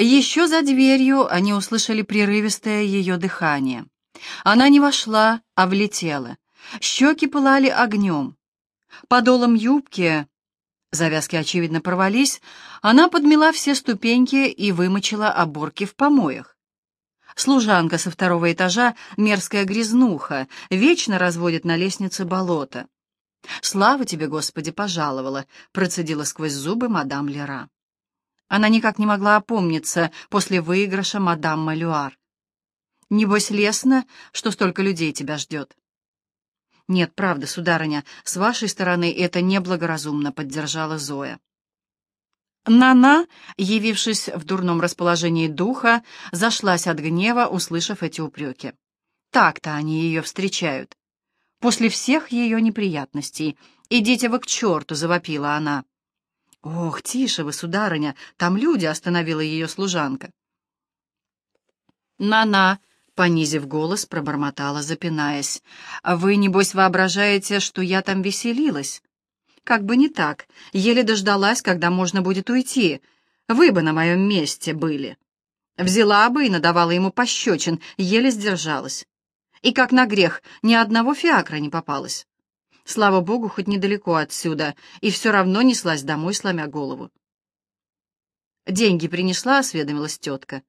Еще за дверью они услышали прерывистое ее дыхание. Она не вошла, а влетела. Щеки пылали огнем. Подолом юбки, завязки, очевидно, порвались, она подмела все ступеньки и вымочила оборки в помоях. Служанка со второго этажа, мерзкая грязнуха, вечно разводит на лестнице болото. «Слава тебе, Господи, пожаловала!» — процедила сквозь зубы мадам Лера. Она никак не могла опомниться после выигрыша мадам Малюар. «Небось, лестно, что столько людей тебя ждет». «Нет, правда, сударыня, с вашей стороны это неблагоразумно», — поддержала Зоя. Нана, явившись в дурном расположении духа, зашлась от гнева, услышав эти упреки. Так-то они ее встречают. После всех ее неприятностей. «Идите вы к черту!» — завопила она. «Ох, тише вы, сударыня, там люди!» — остановила ее служанка. Нана, понизив голос, пробормотала, запинаясь. «Вы, небось, воображаете, что я там веселилась?» Как бы не так. Еле дождалась, когда можно будет уйти. Вы бы на моем месте были. Взяла бы и надавала ему пощечин, еле сдержалась. И как на грех, ни одного фиакра не попалось. Слава богу, хоть недалеко отсюда, и все равно неслась домой, сломя голову. «Деньги принесла?» — осведомилась тетка.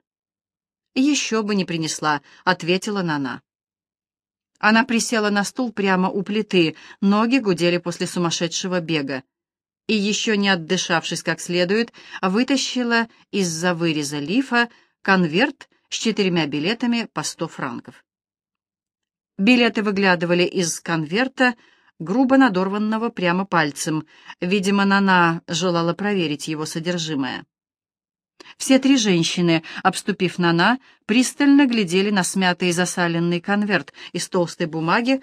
«Еще бы не принесла», — ответила Нана. Она присела на стул прямо у плиты, ноги гудели после сумасшедшего бега. И еще не отдышавшись как следует, вытащила из-за выреза лифа конверт с четырьмя билетами по сто франков. Билеты выглядывали из конверта, грубо надорванного прямо пальцем. Видимо, Нана желала проверить его содержимое. Все три женщины, обступив Нана, пристально глядели на смятый и засаленный конверт из толстой бумаги,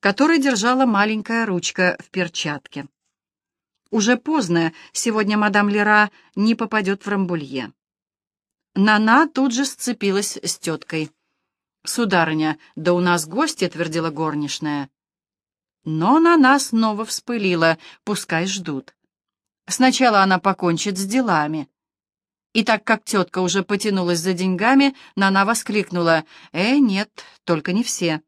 который держала маленькая ручка в перчатке. Уже поздно, сегодня мадам Лера не попадет в Рамбулье. Нана тут же сцепилась с теткой. «Сударыня, да у нас гости», — твердила горничная. Но Нана снова вспылила, пускай ждут. Сначала она покончит с делами. И так как тетка уже потянулась за деньгами, Нана воскликнула, «Э, нет, только не все.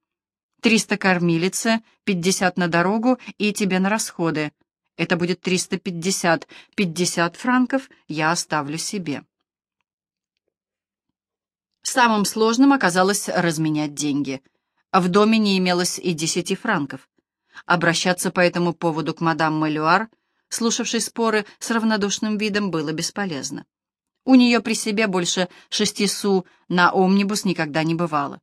Триста кормилицы, пятьдесят на дорогу и тебе на расходы. Это будет триста пятьдесят. Пятьдесят франков я оставлю себе». Самым сложным оказалось разменять деньги. В доме не имелось и десяти франков. Обращаться по этому поводу к мадам Малюар, слушавшей споры с равнодушным видом, было бесполезно. У нее при себе больше шести су на омнибус никогда не бывало.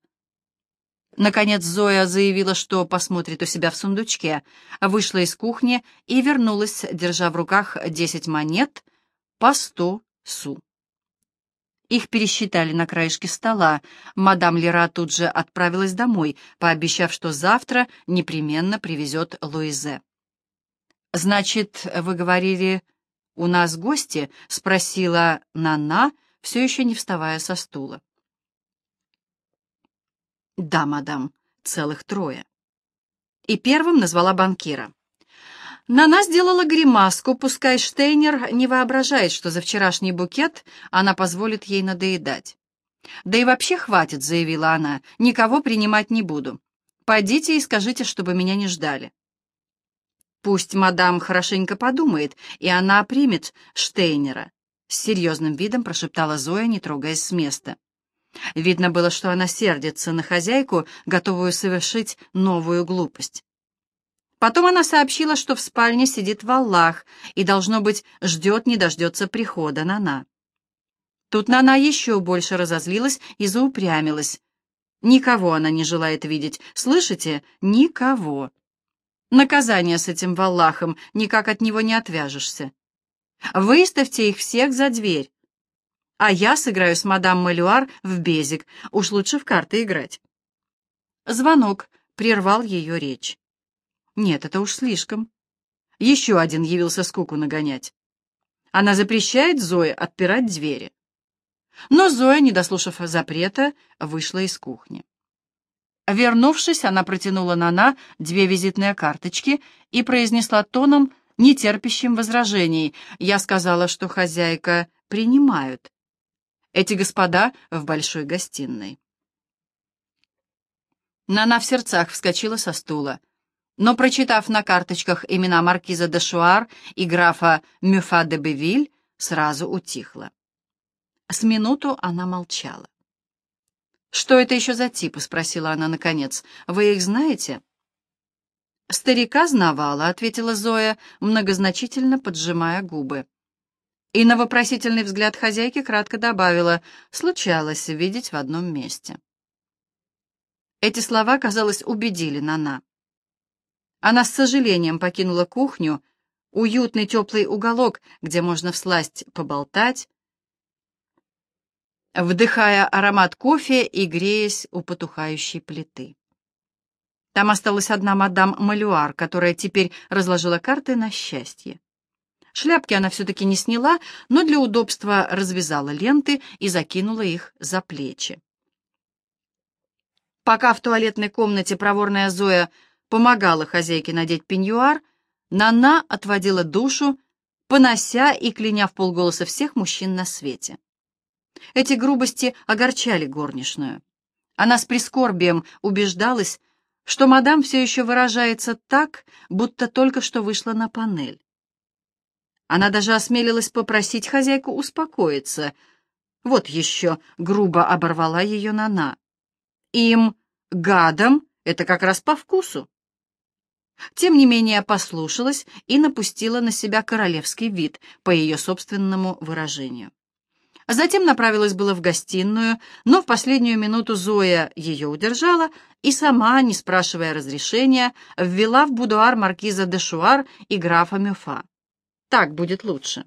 Наконец Зоя заявила, что посмотрит у себя в сундучке, вышла из кухни и вернулась, держа в руках десять монет по сто су. Их пересчитали на краешке стола. Мадам Лера тут же отправилась домой, пообещав, что завтра непременно привезет Луизе. «Значит, вы говорили, «У нас гости?» — спросила Нана, все еще не вставая со стула. «Да, мадам, целых трое». И первым назвала банкира. Нана сделала гримаску, пускай Штейнер не воображает, что за вчерашний букет она позволит ей надоедать. «Да и вообще хватит», — заявила она, — «никого принимать не буду. Пойдите и скажите, чтобы меня не ждали». Пусть мадам хорошенько подумает, и она примет Штейнера. С серьезным видом прошептала Зоя, не трогаясь с места. Видно было, что она сердится на хозяйку, готовую совершить новую глупость. Потом она сообщила, что в спальне сидит Валлах и, должно быть, ждет, не дождется прихода Нана. Тут Нана еще больше разозлилась и заупрямилась. Никого она не желает видеть, слышите? Никого. Наказание с этим валлахом, никак от него не отвяжешься. Выставьте их всех за дверь. А я сыграю с мадам Малюар в безик, уж лучше в карты играть. Звонок прервал ее речь. Нет, это уж слишком. Еще один явился скуку нагонять. Она запрещает Зое отпирать двери. Но Зоя, не дослушав запрета, вышла из кухни. Вернувшись, она протянула Нана две визитные карточки и произнесла тоном, нетерпящим возражений. Я сказала, что хозяйка принимают. Эти господа в большой гостиной. Нана в сердцах вскочила со стула, но, прочитав на карточках имена маркиза де Шуар и графа Мюфа де Бевиль, сразу утихла. С минуту она молчала. «Что это еще за типы?» — спросила она наконец. «Вы их знаете?» «Старика знавала», — ответила Зоя, многозначительно поджимая губы. И на вопросительный взгляд хозяйки кратко добавила «случалось видеть в одном месте». Эти слова, казалось, убедили Нана. Она с сожалением покинула кухню, уютный теплый уголок, где можно всласть поболтать, вдыхая аромат кофе и греясь у потухающей плиты. Там осталась одна мадам Малюар, которая теперь разложила карты на счастье. Шляпки она все-таки не сняла, но для удобства развязала ленты и закинула их за плечи. Пока в туалетной комнате проворная Зоя помогала хозяйке надеть пеньюар, Нана отводила душу, понося и кляня в полголоса всех мужчин на свете. Эти грубости огорчали горничную. Она с прискорбием убеждалась, что мадам все еще выражается так, будто только что вышла на панель. Она даже осмелилась попросить хозяйку успокоиться. Вот еще грубо оборвала ее Нана. Им, гадам, это как раз по вкусу. Тем не менее послушалась и напустила на себя королевский вид, по ее собственному выражению. Затем направилась было в гостиную, но в последнюю минуту Зоя ее удержала и сама, не спрашивая разрешения, ввела в будуар маркиза де Шуар и графа Мюфа. Так будет лучше.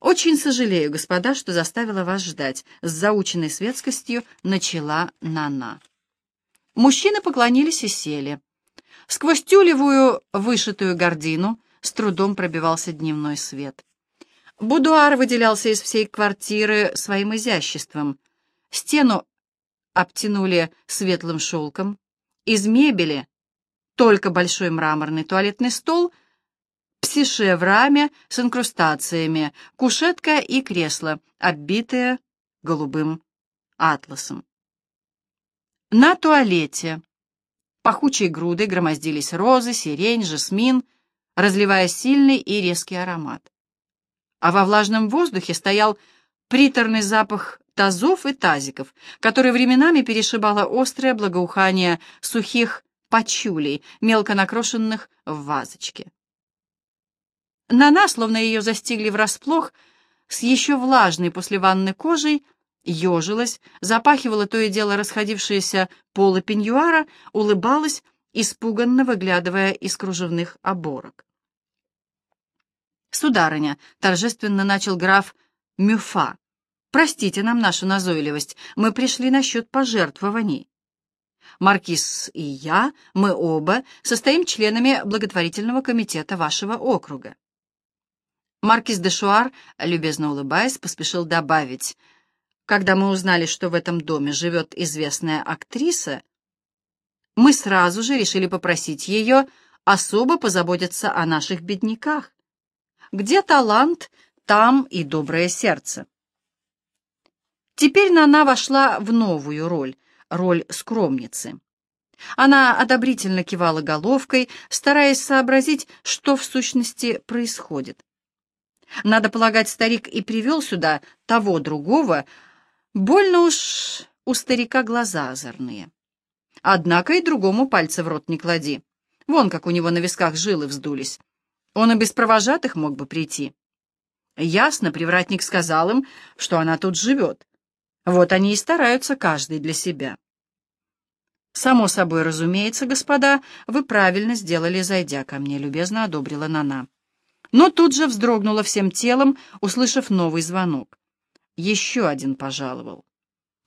«Очень сожалею, господа, что заставила вас ждать», — с заученной светскостью начала Нана. Мужчины поклонились и сели. Сквозь тюлевую вышитую гордину с трудом пробивался дневной свет. Будуар выделялся из всей квартиры своим изяществом. Стену обтянули светлым шелком. Из мебели только большой мраморный туалетный стол, псише в раме с инкрустациями, кушетка и кресло, оббитые голубым атласом. На туалете пахучей грудой громоздились розы, сирень, жасмин, разливая сильный и резкий аромат а во влажном воздухе стоял приторный запах тазов и тазиков, который временами перешибало острое благоухание сухих почулей, мелко накрошенных в вазочке. Нана, словно ее застигли врасплох, с еще влажной после ванны кожей, ежилась, запахивала то и дело расходившиеся полы пеньюара, улыбалась, испуганно выглядывая из кружевных оборок. «Сударыня», — торжественно начал граф Мюфа, — «простите нам нашу назойливость, мы пришли насчет пожертвований. Маркиз и я, мы оба, состоим членами благотворительного комитета вашего округа». Маркиз де Шуар, любезно улыбаясь, поспешил добавить, «Когда мы узнали, что в этом доме живет известная актриса, мы сразу же решили попросить ее особо позаботиться о наших бедняках. Где талант, там и доброе сердце. Теперь Нана вошла в новую роль, роль скромницы. Она одобрительно кивала головкой, стараясь сообразить, что в сущности происходит. Надо полагать, старик и привел сюда того другого, больно уж у старика глаза озорные. Однако и другому пальца в рот не клади. Вон как у него на висках жилы вздулись. Он и без провожатых мог бы прийти. Ясно, привратник сказал им, что она тут живет. Вот они и стараются каждый для себя. «Само собой, разумеется, господа, вы правильно сделали, зайдя ко мне», — любезно одобрила Нана. Но тут же вздрогнула всем телом, услышав новый звонок. Еще один пожаловал.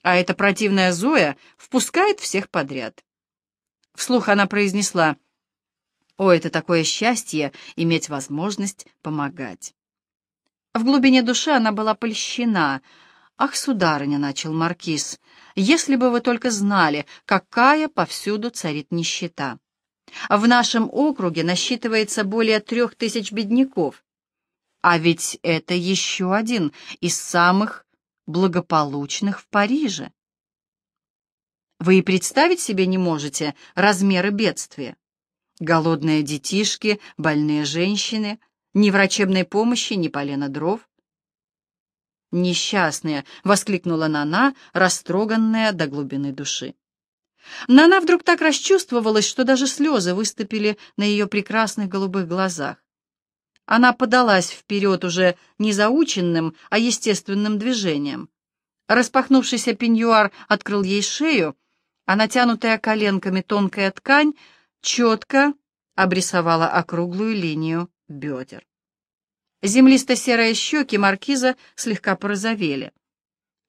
А эта противная Зоя впускает всех подряд. Вслух она произнесла — о, это такое счастье — иметь возможность помогать. В глубине души она была польщена. «Ах, сударыня», — начал маркиз, — «если бы вы только знали, какая повсюду царит нищета. В нашем округе насчитывается более трех тысяч бедняков. А ведь это еще один из самых благополучных в Париже. Вы и представить себе не можете размеры бедствия. Голодные детишки, больные женщины, ни врачебной помощи, ни полена дров. «Несчастные!» — воскликнула Нана, растроганная до глубины души. Нана вдруг так расчувствовалась, что даже слезы выступили на ее прекрасных голубых глазах. Она подалась вперед уже не заученным, а естественным движением. Распахнувшийся пеньюар открыл ей шею, а натянутая коленками тонкая ткань четко обрисовала округлую линию бедер. Землисто-серые щеки маркиза слегка порозовели.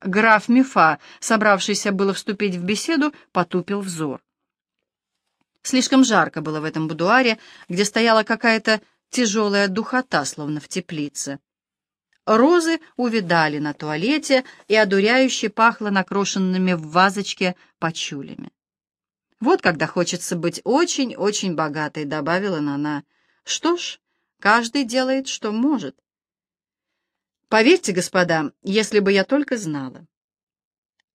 Граф Мюфа, собравшийся было вступить в беседу, потупил взор. Слишком жарко было в этом будуаре, где стояла какая-то тяжелая духота, словно в теплице. Розы увидали на туалете и одуряюще пахло накрошенными в вазочке почулями. «Вот когда хочется быть очень-очень богатой», — добавила Нана. «Что ж, каждый делает, что может». «Поверьте, господа, если бы я только знала».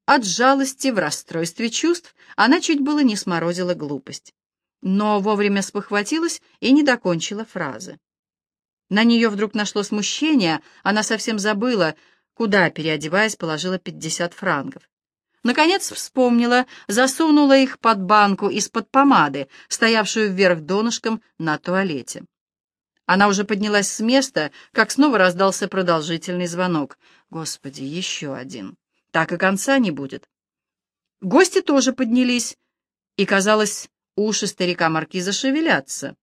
От жалости в расстройстве чувств она чуть было не сморозила глупость, но вовремя спохватилась и не докончила фразы. На нее вдруг нашло смущение, она совсем забыла, куда, переодеваясь, положила пятьдесят франков. Наконец вспомнила, засунула их под банку из-под помады, стоявшую вверх донышком на туалете. Она уже поднялась с места, как снова раздался продолжительный звонок. Господи, еще один. Так и конца не будет. Гости тоже поднялись, и, казалось, уши старика маркиза шевелятся.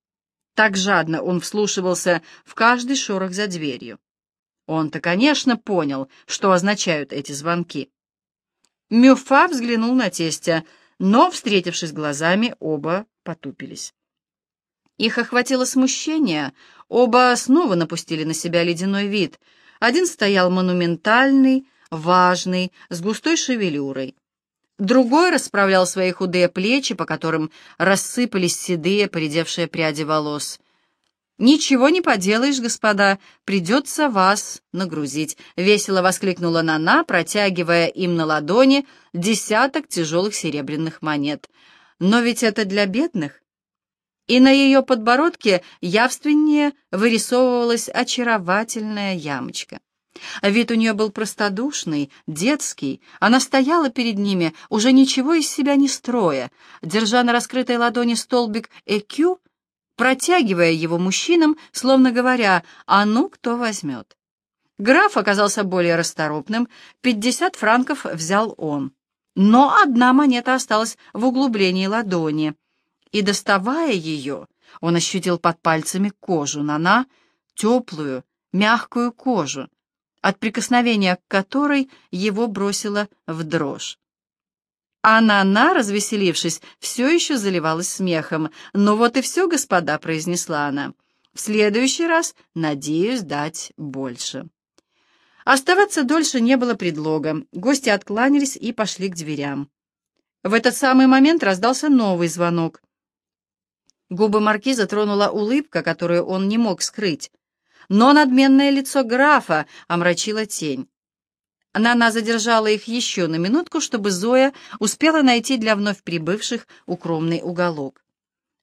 Так жадно он вслушивался в каждый шорох за дверью. Он-то, конечно, понял, что означают эти звонки. Мюфа взглянул на тестя, но, встретившись глазами, оба потупились. Их охватило смущение, оба снова напустили на себя ледяной вид. Один стоял монументальный, важный, с густой шевелюрой. Другой расправлял свои худые плечи, по которым рассыпались седые, поредевшие пряди волос. «Ничего не поделаешь, господа, придется вас нагрузить», — весело воскликнула Нана, протягивая им на ладони десяток тяжелых серебряных монет. «Но ведь это для бедных». И на ее подбородке явственнее вырисовывалась очаровательная ямочка. Вид у нее был простодушный, детский. Она стояла перед ними, уже ничего из себя не строя, держа на раскрытой ладони столбик «ЭКЮ», протягивая его мужчинам, словно говоря «А ну, кто возьмет?». Граф оказался более расторопным, пятьдесят франков взял он. Но одна монета осталась в углублении ладони, и, доставая ее, он ощутил под пальцами кожу Нана, теплую, мягкую кожу, от прикосновения к которой его бросило в дрожь. А Нана, развеселившись, все еще заливалась смехом. «Ну вот и все, господа», — произнесла она. «В следующий раз надеюсь дать больше». Оставаться дольше не было предлога. Гости откланялись и пошли к дверям. В этот самый момент раздался новый звонок. Губы маркиза тронула улыбка, которую он не мог скрыть но надменное лицо графа омрачила тень. Нана задержала их еще на минутку, чтобы Зоя успела найти для вновь прибывших укромный уголок.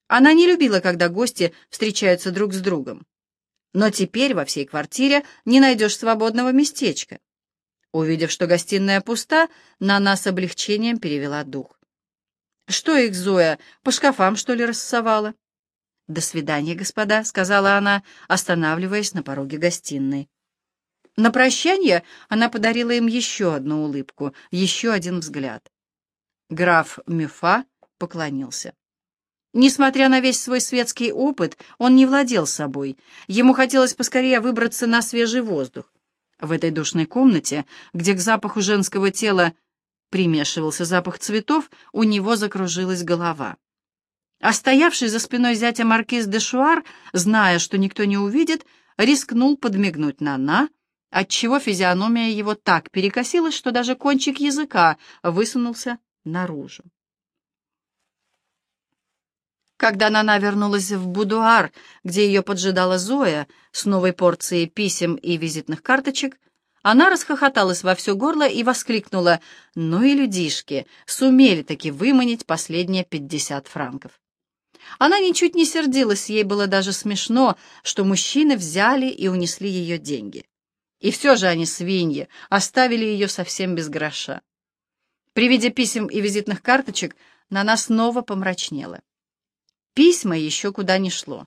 Она не любила, когда гости встречаются друг с другом. Но теперь во всей квартире не найдешь свободного местечка. Увидев, что гостиная пуста, Нана с облегчением перевела дух. «Что их, Зоя, по шкафам, что ли, рассовала?» «До свидания, господа», — сказала она, останавливаясь на пороге гостиной. На прощание она подарила им еще одну улыбку, еще один взгляд. Граф Мюфа поклонился. Несмотря на весь свой светский опыт, он не владел собой. Ему хотелось поскорее выбраться на свежий воздух. В этой душной комнате, где к запаху женского тела примешивался запах цветов, у него закружилась голова. А стоявший за спиной зятя маркиз де Шуар, зная, что никто не увидит, рискнул подмигнуть Нана, отчего физиономия его так перекосилась, что даже кончик языка высунулся наружу. Когда Нана вернулась в будуар, где ее поджидала Зоя с новой порцией писем и визитных карточек, Она расхохоталась во все горло и воскликнула, «Ну и людишки, сумели таки выманить последние пятьдесят франков». Она ничуть не сердилась, ей было даже смешно, что мужчины взяли и унесли ее деньги. И все же они, свиньи, оставили ее совсем без гроша. При виде писем и визитных карточек Нана снова помрачнела. Письма еще куда ни шло.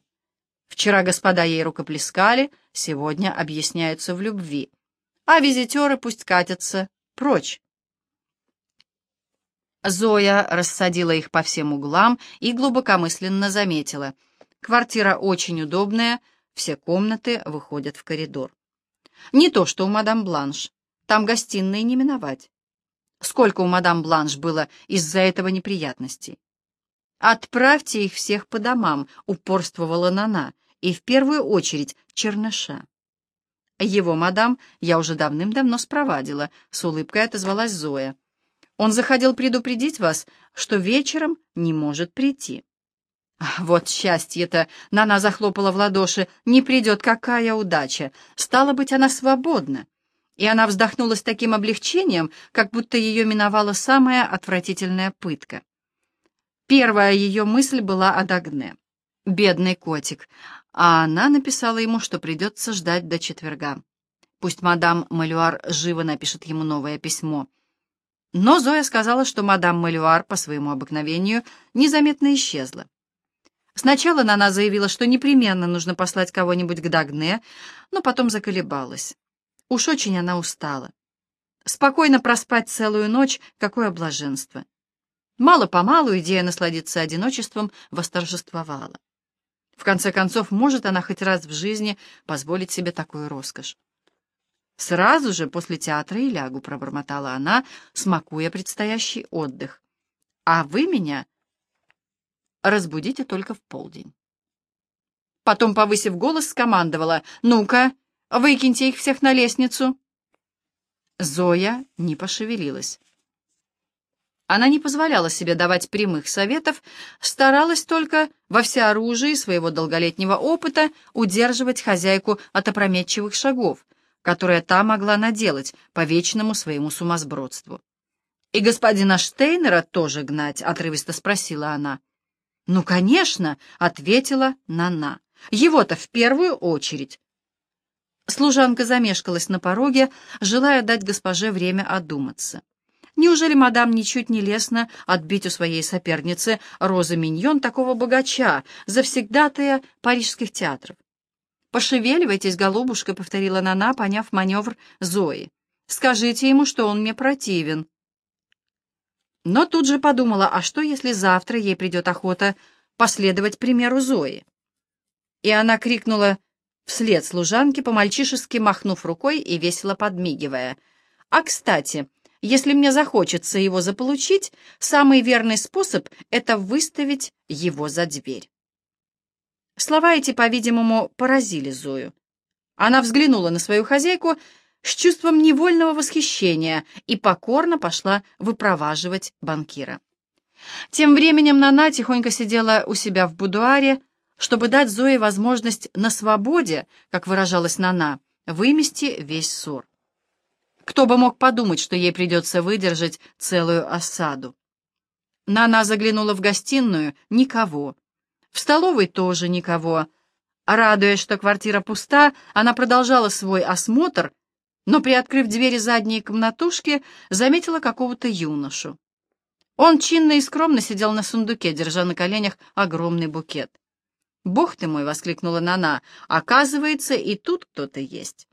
Вчера господа ей рукоплескали, сегодня объясняются в любви а визитеры пусть катятся прочь. Зоя рассадила их по всем углам и глубокомысленно заметила. Квартира очень удобная, все комнаты выходят в коридор. Не то, что у мадам Бланш. Там гостиной не миновать. Сколько у мадам Бланш было из-за этого неприятностей? «Отправьте их всех по домам», — упорствовала Нана, и в первую очередь Черныша. «Его, мадам, я уже давным-давно спровадила», — с улыбкой отозвалась Зоя. «Он заходил предупредить вас, что вечером не может прийти». «Вот счастье-то!» — Нана захлопала в ладоши. «Не придет, какая удача! Стало быть, она свободна!» И она вздохнула с таким облегчением, как будто ее миновала самая отвратительная пытка. Первая ее мысль была о Дагне. Бедный котик а она написала ему, что придется ждать до четверга. Пусть мадам Малюар живо напишет ему новое письмо. Но Зоя сказала, что мадам Малюар по своему обыкновению незаметно исчезла. Сначала Нана заявила, что непременно нужно послать кого-нибудь к Дагне, но потом заколебалась. Уж очень она устала. Спокойно проспать целую ночь — какое блаженство. Мало-помалу идея насладиться одиночеством восторжествовала. В конце концов, может она хоть раз в жизни позволить себе такую роскошь. «Сразу же после театра и лягу», — пробормотала она, смакуя предстоящий отдых. «А вы меня разбудите только в полдень». Потом, повысив голос, скомандовала, «Ну-ка, выкиньте их всех на лестницу». Зоя не пошевелилась. Она не позволяла себе давать прямых советов, старалась только во всеоружии своего долголетнего опыта удерживать хозяйку от опрометчивых шагов, которые та могла наделать по вечному своему сумасбродству. «И господина Штейнера тоже гнать?» — отрывисто спросила она. «Ну, конечно», — ответила Нана. «Его-то в первую очередь». Служанка замешкалась на пороге, желая дать госпоже время одуматься. Неужели мадам ничуть не лестно отбить у своей соперницы Розы Миньон такого богача, завсегдатая парижских театров? «Пошевеливайтесь, голубушка», — повторила Нана, поняв маневр Зои. «Скажите ему, что он мне противен». Но тут же подумала, а что, если завтра ей придет охота последовать примеру Зои? И она крикнула вслед служанке, по-мальчишески махнув рукой и весело подмигивая. «А, кстати, если мне захочется его заполучить, самый верный способ — это выставить его за дверь. Слова эти, по-видимому, поразили Зою. Она взглянула на свою хозяйку с чувством невольного восхищения и покорно пошла выпроваживать банкира. Тем временем Нана тихонько сидела у себя в будуаре, чтобы дать Зое возможность на свободе, как выражалась Нана, вымести весь ссор. Кто бы мог подумать, что ей придется выдержать целую осаду. Нана заглянула в гостиную — никого. В столовой тоже никого. Радуясь, что квартира пуста, она продолжала свой осмотр, но, приоткрыв двери задней комнатушки, заметила какого-то юношу. Он чинно и скромно сидел на сундуке, держа на коленях огромный букет. «Бог ты мой!» — воскликнула Нана. «Оказывается, и тут кто-то есть».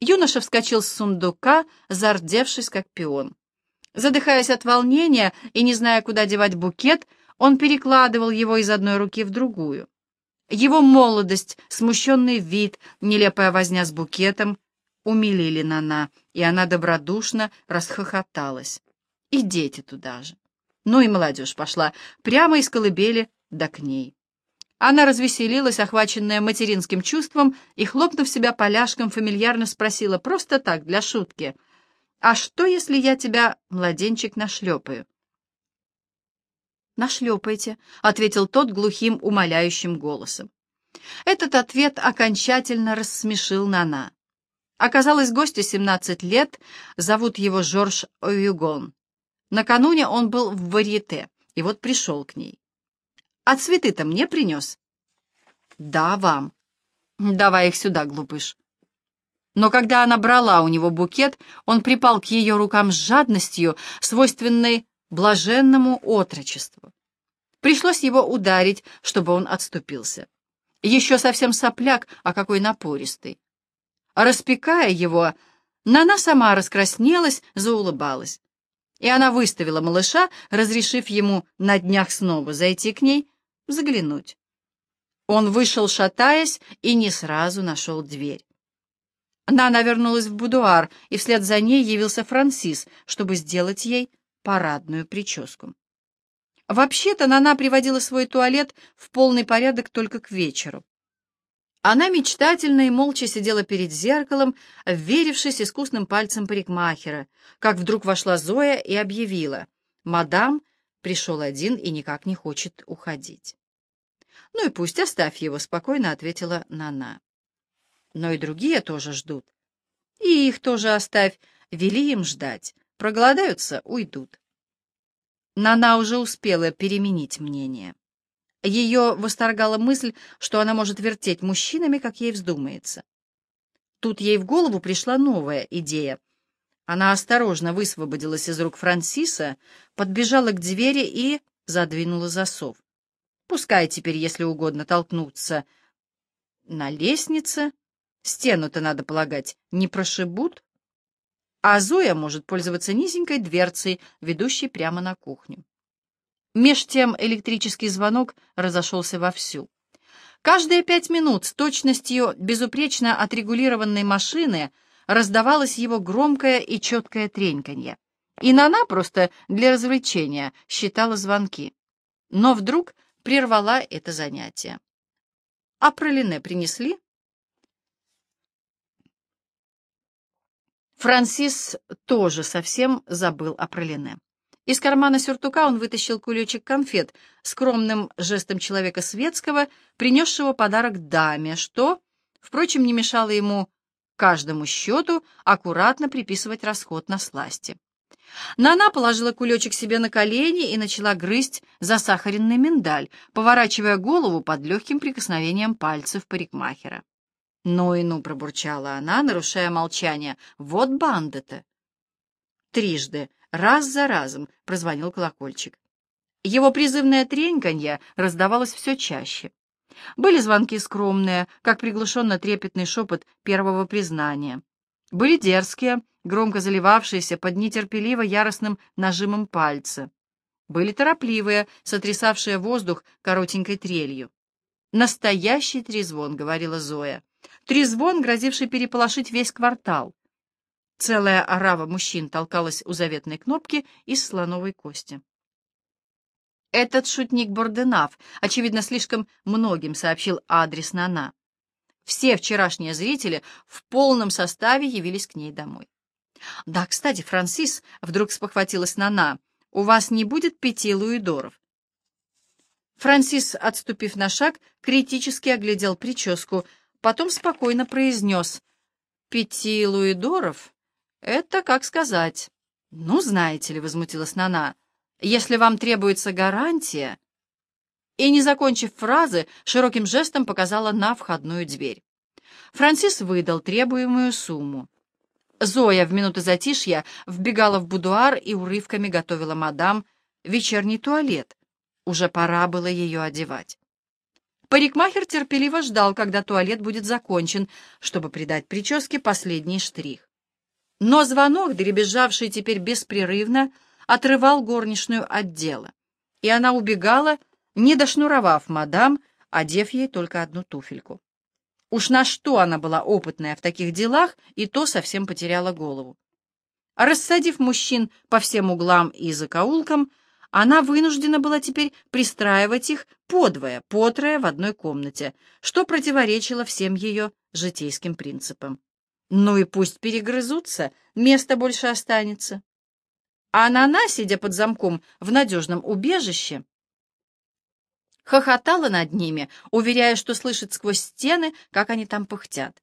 Юноша вскочил с сундука, зардевшись как пион. Задыхаясь от волнения и не зная, куда девать букет, он перекладывал его из одной руки в другую. Его молодость, смущенный вид, нелепая возня с букетом умилили Нана, и она добродушно расхохоталась. И дети туда же. Ну и молодежь пошла прямо из колыбели да к ней. Она развеселилась, охваченная материнским чувством, и, хлопнув себя поляшком, фамильярно спросила просто так, для шутки, «А что, если я тебя, младенчик, нашлепаю?» «Нашлепайте», — ответил тот глухим, умоляющим голосом. Этот ответ окончательно рассмешил Нана. Оказалось, гостю 17 лет, зовут его Жорж Оюгон. Накануне он был в варьете, и вот пришел к ней. «А цветы-то мне принес?» «Да, вам». «Давай их сюда, глупыш». Но когда она брала у него букет, он припал к ее рукам с жадностью, свойственной блаженному отрочеству. Пришлось его ударить, чтобы он отступился. Еще совсем сопляк, а какой напористый. Распекая его, Нана сама раскраснелась, заулыбалась. И она выставила малыша, разрешив ему на днях снова зайти к ней, заглянуть. Он вышел, шатаясь, и не сразу нашел дверь. Нана вернулась в будуар, и вслед за ней явился Франсис, чтобы сделать ей парадную прическу. Вообще-то Нана приводила свой туалет в полный порядок только к вечеру. Она мечтательно и молча сидела перед зеркалом, вверившись искусным пальцем парикмахера, как вдруг вошла Зоя и объявила, «Мадам пришел один и никак не хочет уходить». «Ну и пусть оставь его», — спокойно ответила Нана. «Но и другие тоже ждут. И их тоже оставь, вели им ждать. Проголодаются — уйдут». Нана уже успела переменить мнение. Ее восторгала мысль, что она может вертеть мужчинами, как ей вздумается. Тут ей в голову пришла новая идея. Она осторожно высвободилась из рук Франсиса, подбежала к двери и задвинула засов. Пускай теперь, если угодно, толкнуться на лестнице. Стену-то, надо полагать, не прошибут. А Зоя может пользоваться низенькой дверцей, ведущей прямо на кухню. Меж тем электрический звонок разошелся вовсю. Каждые пять минут с точностью безупречно отрегулированной машины раздавалось его громкое и четкое треньканье. И Нана просто для развлечения считала звонки. Но вдруг прервала это занятие. А пролине принесли? Франсис тоже совсем забыл о пролине. Из кармана сюртука он вытащил кулечек конфет, скромным жестом человека светского, принесшего подарок даме, что, впрочем, не мешало ему каждому счету аккуратно приписывать расход на сласти. Нана положила кулечек себе на колени и начала грызть засахаренный миндаль, поворачивая голову под легким прикосновением пальцев парикмахера. «Ну и ну!» — пробурчала она, нарушая молчание. «Вот банда-то!» Трижды Раз за разом прозвонил колокольчик. Его призывное треньканье раздавалось все чаще. Были звонки скромные, как приглушенно-трепетный шепот первого признания. Были дерзкие, громко заливавшиеся под нетерпеливо яростным нажимом пальца. Были торопливые, сотрясавшие воздух коротенькой трелью. «Настоящий трезвон», — говорила Зоя. «Трезвон, грозивший переполошить весь квартал. Целая орава мужчин толкалась у заветной кнопки из слоновой кости. Этот шутник Борденав, очевидно, слишком многим сообщил адрес Нана. Все вчерашние зрители в полном составе явились к ней домой. «Да, кстати, Франсис», — вдруг спохватилась Нана, — «у вас не будет пяти луидоров?» Франсис, отступив на шаг, критически оглядел прическу, потом спокойно произнес «Пяти луидоров? «Это как сказать». «Ну, знаете ли», — возмутилась Нана, — «если вам требуется гарантия...» И, не закончив фразы, широким жестом показала на входную дверь. Франсис выдал требуемую сумму. Зоя в минуты затишья вбегала в будуар и урывками готовила мадам вечерний туалет. Уже пора было ее одевать. Парикмахер терпеливо ждал, когда туалет будет закончен, чтобы придать прическе последний штрих. Но звонок, дребезжавший теперь беспрерывно, отрывал горничную от дела, и она убегала, не дошнуровав мадам, одев ей только одну туфельку. Уж на что она была опытная в таких делах, и то совсем потеряла голову. Рассадив мужчин по всем углам и закоулкам, она вынуждена была теперь пристраивать их подвое, потрое в одной комнате, что противоречило всем ее житейским принципам. Ну и пусть перегрызутся, места больше останется. А Нана, сидя под замком в надежном убежище, хохотала над ними, уверяя, что слышит сквозь стены, как они там пыхтят.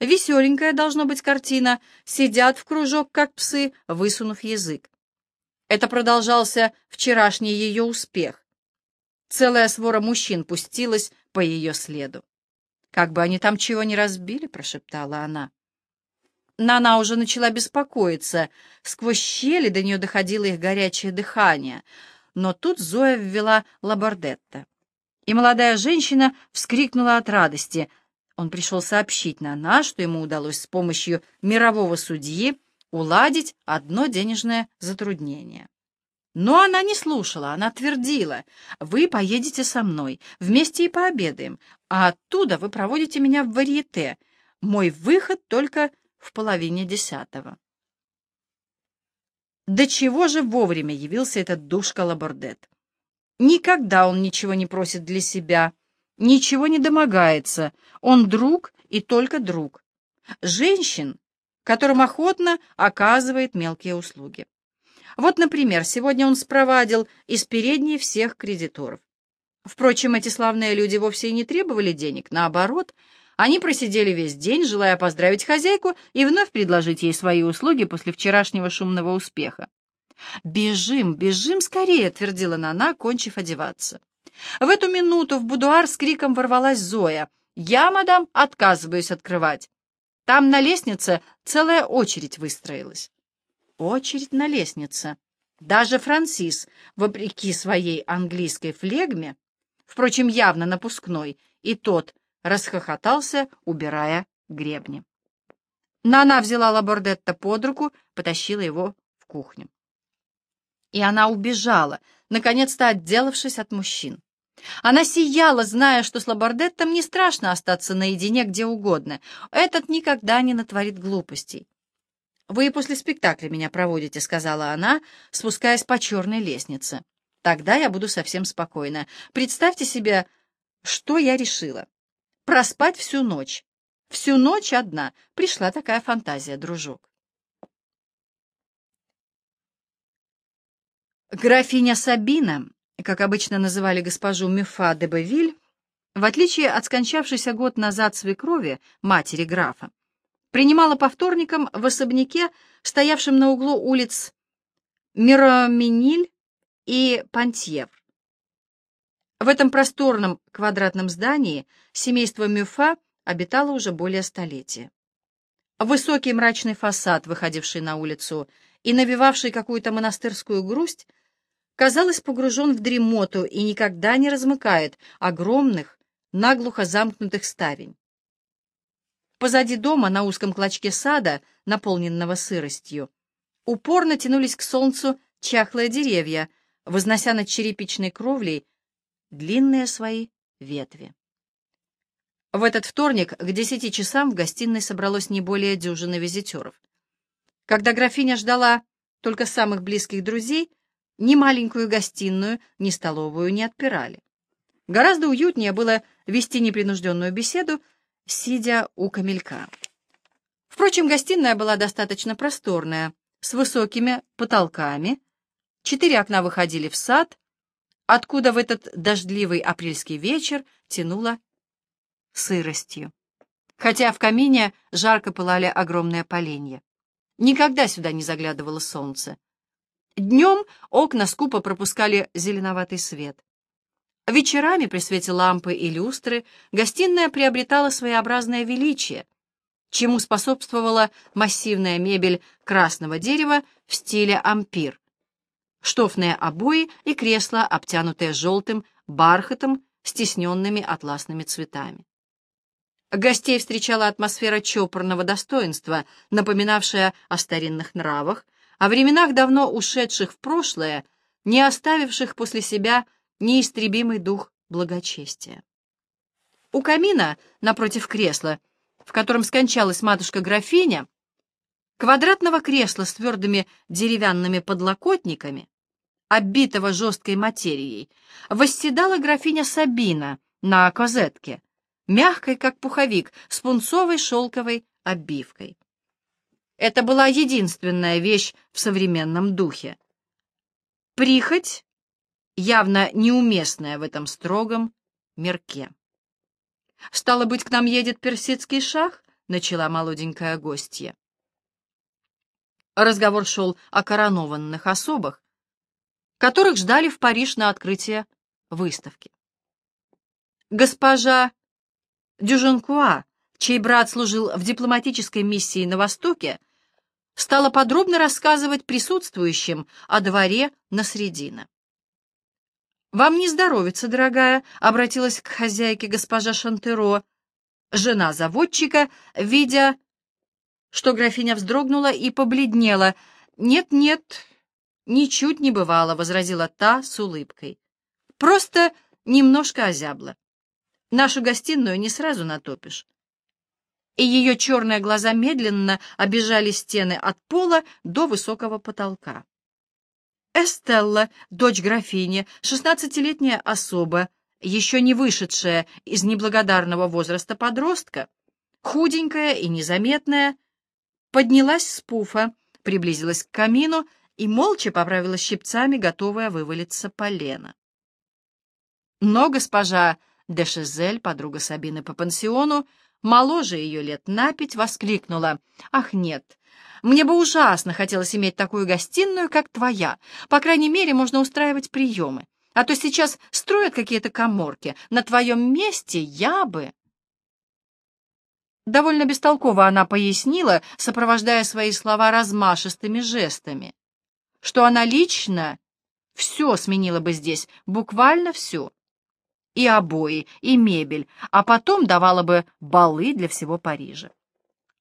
Веселенькая должна быть картина, сидят в кружок, как псы, высунув язык. Это продолжался вчерашний ее успех. Целая свора мужчин пустилась по ее следу. «Как бы они там чего не разбили», — прошептала она. Нана уже начала беспокоиться. Сквозь щели до нее доходило их горячее дыхание. Но тут Зоя ввела Лабордетта. И молодая женщина вскрикнула от радости. Он пришел сообщить Нана, что ему удалось с помощью мирового судьи уладить одно денежное затруднение. Но она не слушала, она твердила, «Вы поедете со мной, вместе и пообедаем, а оттуда вы проводите меня в варьете. Мой выход только в половине десятого». До чего же вовремя явился этот душка Лабордет? Никогда он ничего не просит для себя, ничего не домогается, он друг и только друг. Женщин, которым охотно оказывает мелкие услуги. Вот, например, сегодня он спровадил из передней всех кредиторов. Впрочем, эти славные люди вовсе и не требовали денег, наоборот, они просидели весь день, желая поздравить хозяйку и вновь предложить ей свои услуги после вчерашнего шумного успеха. «Бежим, бежим скорее!» — твердила Нана, кончив одеваться. В эту минуту в будуар с криком ворвалась Зоя. «Я, мадам, отказываюсь открывать. Там на лестнице целая очередь выстроилась». Очередь на лестнице. Даже Франсис, вопреки своей английской флегме, впрочем, явно напускной, и тот расхохотался, убирая гребни. Нана взяла Лабордетта под руку, потащила его в кухню. И она убежала, наконец-то отделавшись от мужчин. Она сияла, зная, что с Лабордеттом не страшно остаться наедине где угодно. Этот никогда не натворит глупостей. «Вы и после спектакля меня проводите», — сказала она, спускаясь по черной лестнице. «Тогда я буду совсем спокойна. Представьте себе, что я решила. Проспать всю ночь. Всю ночь одна. Пришла такая фантазия, дружок». Графиня Сабина, как обычно называли госпожу Мюфа де Бевиль, в отличие от скончавшейся год назад свекрови, матери графа, принимала по вторникам в особняке, стоявшем на углу улиц Мироминиль и Пантьев. В этом просторном квадратном здании семейство Мюфа обитало уже более столетия. Высокий мрачный фасад, выходивший на улицу и навевавший какую-то монастырскую грусть, казалось, погружен в дремоту и никогда не размыкает огромных, наглухо замкнутых ставень. Позади дома, на узком клочке сада, наполненного сыростью, упорно тянулись к солнцу чахлые деревья, вознося над черепичной кровлей длинные свои ветви. В этот вторник к десяти часам в гостиной собралось не более дюжины визитеров. Когда графиня ждала только самых близких друзей, ни маленькую гостиную, ни столовую не отпирали. Гораздо уютнее было вести непринужденную беседу сидя у камелька. Впрочем, гостиная была достаточно просторная, с высокими потолками. Четыре окна выходили в сад, откуда в этот дождливый апрельский вечер тянуло сыростью. Хотя в камине жарко пылали огромные поленья. Никогда сюда не заглядывало солнце. Днем окна скупо пропускали зеленоватый свет. Вечерами при свете лампы и люстры гостиная приобретала своеобразное величие, чему способствовала массивная мебель красного дерева в стиле ампир, штофные обои и кресла, обтянутые желтым бархатом с тисненными атласными цветами. Гостей встречала атмосфера чопорного достоинства, напоминавшая о старинных нравах, о временах, давно ушедших в прошлое, не оставивших после себя неистребимый дух благочестия. У камина, напротив кресла, в котором скончалась матушка-графиня, квадратного кресла с твердыми деревянными подлокотниками, оббитого жесткой материей, восседала графиня Сабина на козетке, мягкой, как пуховик, с пунцовой шелковой оббивкой. Это была единственная вещь в современном духе. Прихоть явно неуместная в этом строгом мерке. «Стало быть, к нам едет персидский шах?» начала молоденькая гостья. Разговор шел о коронованных особах, которых ждали в Париж на открытие выставки. Госпожа Дюженкуа, чей брат служил в дипломатической миссии на Востоке, стала подробно рассказывать присутствующим о дворе на Средино. «Вам не здоровится, дорогая», — обратилась к хозяйке госпожа Шантеро, жена заводчика, видя, что графиня вздрогнула и побледнела. «Нет-нет, ничуть не бывало», — возразила та с улыбкой. «Просто немножко озябла. Нашу гостиную не сразу натопишь». И ее черные глаза медленно обижали стены от пола до высокого потолка. Эстелла, дочь графини, шестнадцатилетняя особа, еще не вышедшая из неблагодарного возраста подростка, худенькая и незаметная, поднялась с пуфа, приблизилась к камину и молча поправила щипцами, готовая вывалиться полено. Но госпожа де Шизель, подруга Сабины по пансиону, моложе ее лет на пять, воскликнула. «Ах, нет, мне бы ужасно хотелось иметь такую гостиную, как твоя. По крайней мере, можно устраивать приемы. А то сейчас строят какие-то коморки. На твоем месте я бы...» Довольно бестолково она пояснила, сопровождая свои слова размашистыми жестами, что она лично все сменила бы здесь, буквально все. И обои, и мебель, а потом давала бы балы для всего Парижа.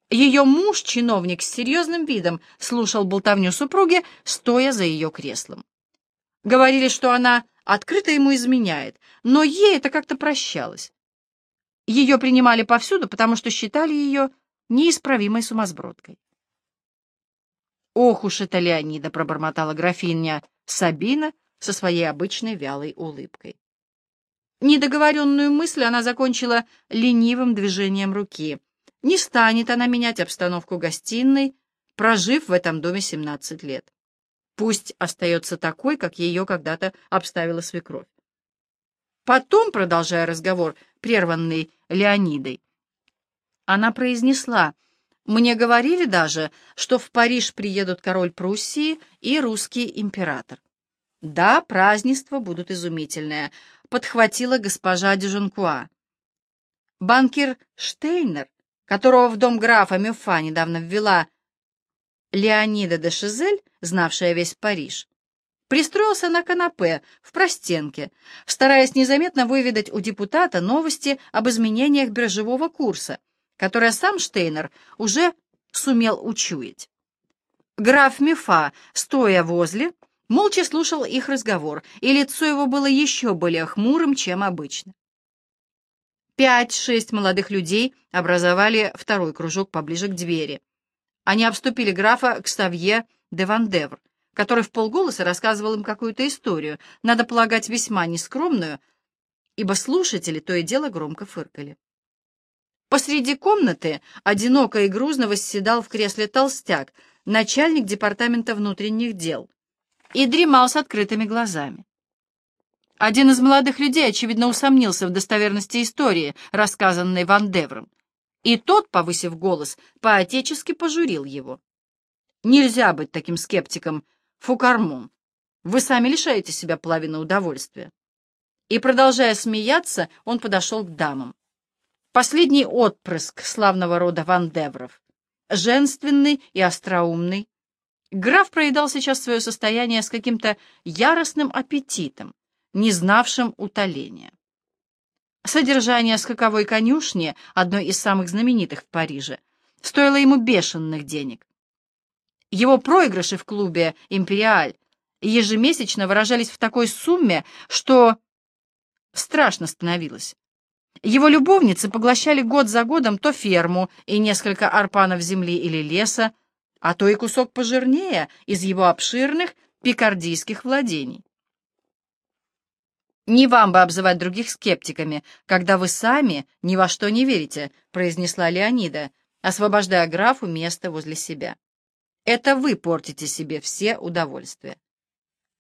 Ее муж, чиновник с серьезным видом, слушал болтовню супруги, стоя за ее креслом. Говорили, что она открыто ему изменяет, но ей это как-то прощалось. Ее принимали повсюду, потому что считали ее неисправимой сумасбродкой. «Ох уж это Леонида!» — пробормотала графиня Сабина со своей обычной вялой улыбкой. Недоговоренную мысль она закончила ленивым движением руки — не станет она менять обстановку гостиной, прожив в этом доме 17 лет. Пусть остается такой, как ее когда-то обставила свекровь. Потом, продолжая разговор, прерванный Леонидой, она произнесла, «Мне говорили даже, что в Париж приедут король Пруссии и русский император». «Да, празднества будут изумительные», — подхватила госпожа Дежункуа. Банкир Штейнер которого в дом графа Мюфа недавно ввела Леонида де Шизель, знавшая весь Париж, пристроился на канапе в простенке, стараясь незаметно выведать у депутата новости об изменениях биржевого курса, которые сам Штейнер уже сумел учуять. Граф Мифа, стоя возле, молча слушал их разговор, и лицо его было еще более хмурым, чем обычно. Пять-шесть молодых людей образовали второй кружок поближе к двери. Они обступили графа Ксавье де Вандевр, который в полголоса рассказывал им какую-то историю, надо полагать, весьма нескромную, ибо слушатели то и дело громко фыркали. Посреди комнаты одиноко и грузно восседал в кресле толстяк, начальник департамента внутренних дел, и дремал с открытыми глазами. Один из молодых людей, очевидно, усомнился в достоверности истории, рассказанной Ван Девром. И тот, повысив голос, поотечески пожурил его. «Нельзя быть таким скептиком, Фукармон. Вы сами лишаете себя половины удовольствия». И, продолжая смеяться, он подошел к дамам. Последний отпрыск славного рода Ван Девров, женственный и остроумный. Граф проедал сейчас свое состояние с каким-то яростным аппетитом не знавшим утоления. Содержание скаковой конюшни, одной из самых знаменитых в Париже, стоило ему бешеных денег. Его проигрыши в клубе «Империаль» ежемесячно выражались в такой сумме, что страшно становилось. Его любовницы поглощали год за годом то ферму и несколько арпанов земли или леса, а то и кусок пожирнее из его обширных пикардийских владений. «Не вам бы обзывать других скептиками, когда вы сами ни во что не верите», — произнесла Леонида, освобождая графу место возле себя. «Это вы портите себе все удовольствия».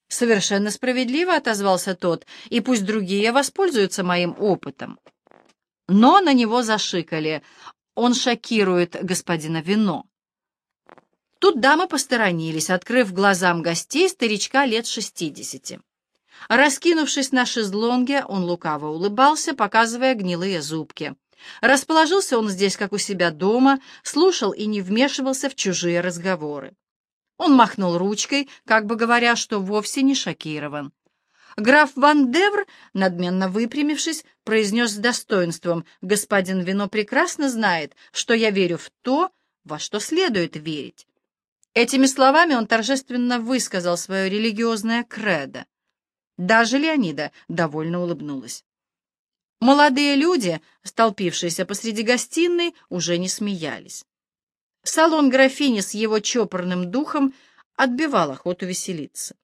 «Совершенно справедливо», — отозвался тот, «и пусть другие воспользуются моим опытом». Но на него зашикали. он шокирует господина Вино. Тут дамы посторонились, открыв глазам гостей старичка лет шестидесяти. Раскинувшись на шезлонге, он лукаво улыбался, показывая гнилые зубки. Расположился он здесь, как у себя дома, слушал и не вмешивался в чужие разговоры. Он махнул ручкой, как бы говоря, что вовсе не шокирован. Граф Ван Девр, надменно выпрямившись, произнес с достоинством, «Господин Вино прекрасно знает, что я верю в то, во что следует верить». Этими словами он торжественно высказал свое религиозное кредо. Даже Леонида довольно улыбнулась. Молодые люди, столпившиеся посреди гостиной, уже не смеялись. Салон графини с его чопорным духом отбивал охоту веселиться.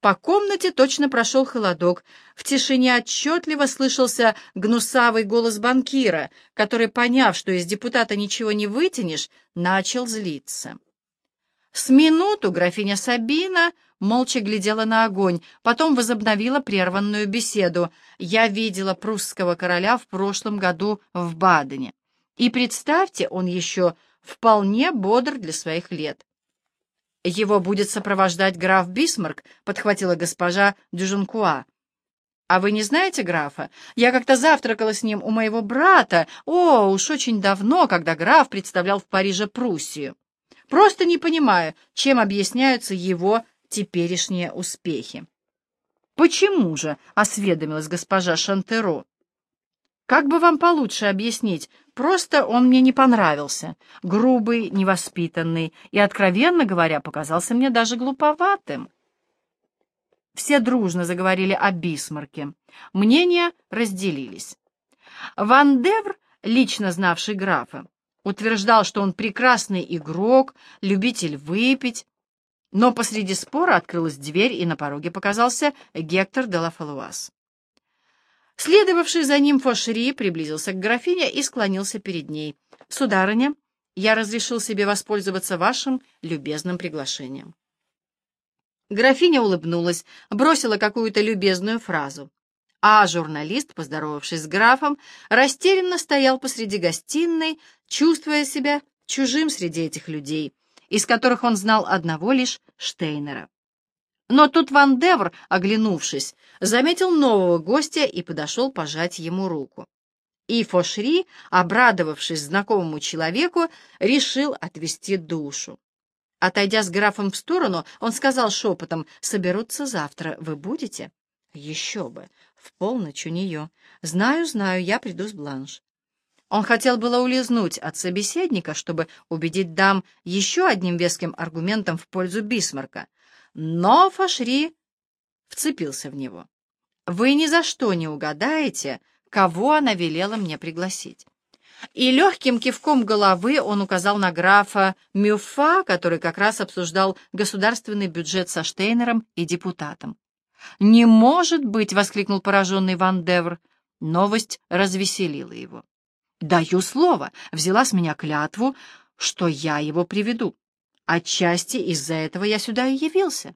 По комнате точно прошел холодок. В тишине отчетливо слышался гнусавый голос банкира, который, поняв, что из депутата ничего не вытянешь, начал злиться. С минуту графиня Сабина молча глядела на огонь, потом возобновила прерванную беседу. «Я видела прусского короля в прошлом году в Бадене. И представьте, он еще вполне бодр для своих лет. «Его будет сопровождать граф Бисмарк», — подхватила госпожа Дюженкуа. «А вы не знаете графа? Я как-то завтракала с ним у моего брата. О, уж очень давно, когда граф представлял в Париже Пруссию. Просто не понимаю, чем объясняются его теперешние успехи». «Почему же?» — осведомилась госпожа Шантеро. Как бы вам получше объяснить? Просто он мне не понравился. Грубый, невоспитанный и, откровенно говоря, показался мне даже глуповатым. Все дружно заговорили о Бисмарке. Мнения разделились. Ван Девр, лично знавший графа, утверждал, что он прекрасный игрок, любитель выпить, но посреди спора открылась дверь, и на пороге показался Гектор де ла Фалуаз. Следовавший за ним Фошери приблизился к графине и склонился перед ней. «Сударыня, я разрешил себе воспользоваться вашим любезным приглашением». Графиня улыбнулась, бросила какую-то любезную фразу. А журналист, поздоровавшись с графом, растерянно стоял посреди гостиной, чувствуя себя чужим среди этих людей, из которых он знал одного лишь Штейнера. Но тут Ван Девр, оглянувшись, заметил нового гостя и подошел пожать ему руку. И Фошри, обрадовавшись знакомому человеку, решил отвести душу. Отойдя с графом в сторону, он сказал шепотом, «Соберутся завтра, вы будете?» «Еще бы! В полночь у нее. Знаю, знаю, я приду с Бланш». Он хотел было улизнуть от собеседника, чтобы убедить дам еще одним веским аргументом в пользу Бисмарка, но Фашри вцепился в него. «Вы ни за что не угадаете, кого она велела мне пригласить». И легким кивком головы он указал на графа Мюфа, который как раз обсуждал государственный бюджет со Штейнером и депутатом. «Не может быть!» — воскликнул пораженный Ван Девр. Новость развеселила его. «Даю слово, взяла с меня клятву, что я его приведу. Отчасти из-за этого я сюда и явился.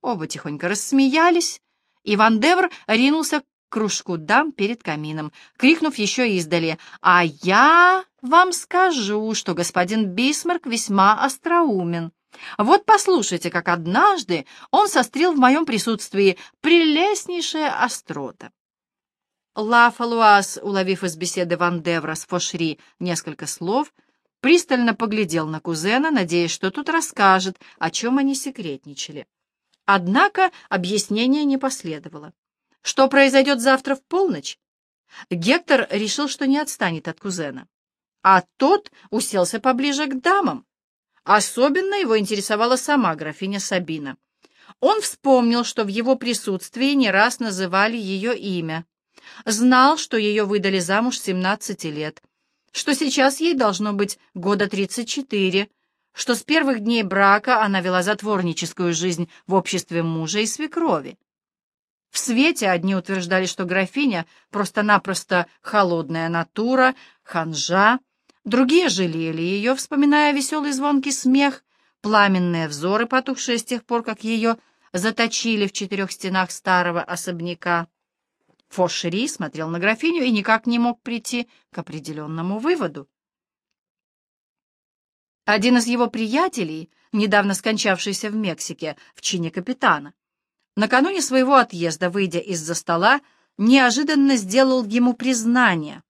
Оба тихонько рассмеялись, и Ван Девр ринулся к кружку дам перед камином, крикнув еще издали, «А я вам скажу, что господин Бисмарк весьма остроумен. Вот послушайте, как однажды он сострил в моем присутствии прелестнейшая острота». Ла Фалуаз, уловив из беседы Ван Девра с Фошри несколько слов, пристально поглядел на кузена, надеясь, что тут расскажет, о чем они секретничали. Однако объяснения не последовало. Что произойдет завтра в полночь? Гектор решил, что не отстанет от кузена. А тот уселся поближе к дамам. Особенно его интересовала сама графиня Сабина. Он вспомнил, что в его присутствии не раз называли ее имя. Знал, что ее выдали замуж 17 лет — что сейчас ей должно быть года 34, что с первых дней брака она вела затворническую жизнь в обществе мужа и свекрови. В свете одни утверждали, что графиня просто-напросто холодная натура, ханжа, другие жалели ее, вспоминая веселый звонкий смех, пламенные взоры, потухшие с тех пор, как ее заточили в четырех стенах старого особняка. Фошери смотрел на графиню и никак не мог прийти к определенному выводу. Один из его приятелей, недавно скончавшийся в Мексике в чине капитана, накануне своего отъезда, выйдя из-за стола, неожиданно сделал ему признание.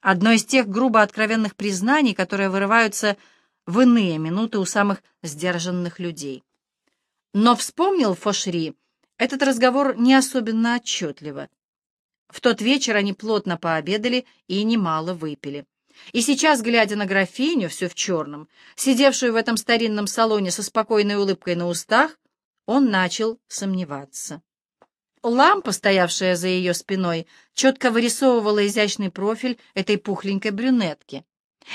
Одно из тех грубо откровенных признаний, которые вырываются в иные минуты у самых сдержанных людей. Но вспомнил Фошри этот разговор не особенно отчетливо. В тот вечер они плотно пообедали и немало выпили. И сейчас, глядя на графиню, все в черном, сидевшую в этом старинном салоне со спокойной улыбкой на устах, он начал сомневаться. Лампа, стоявшая за ее спиной, четко вырисовывала изящный профиль этой пухленькой брюнетки.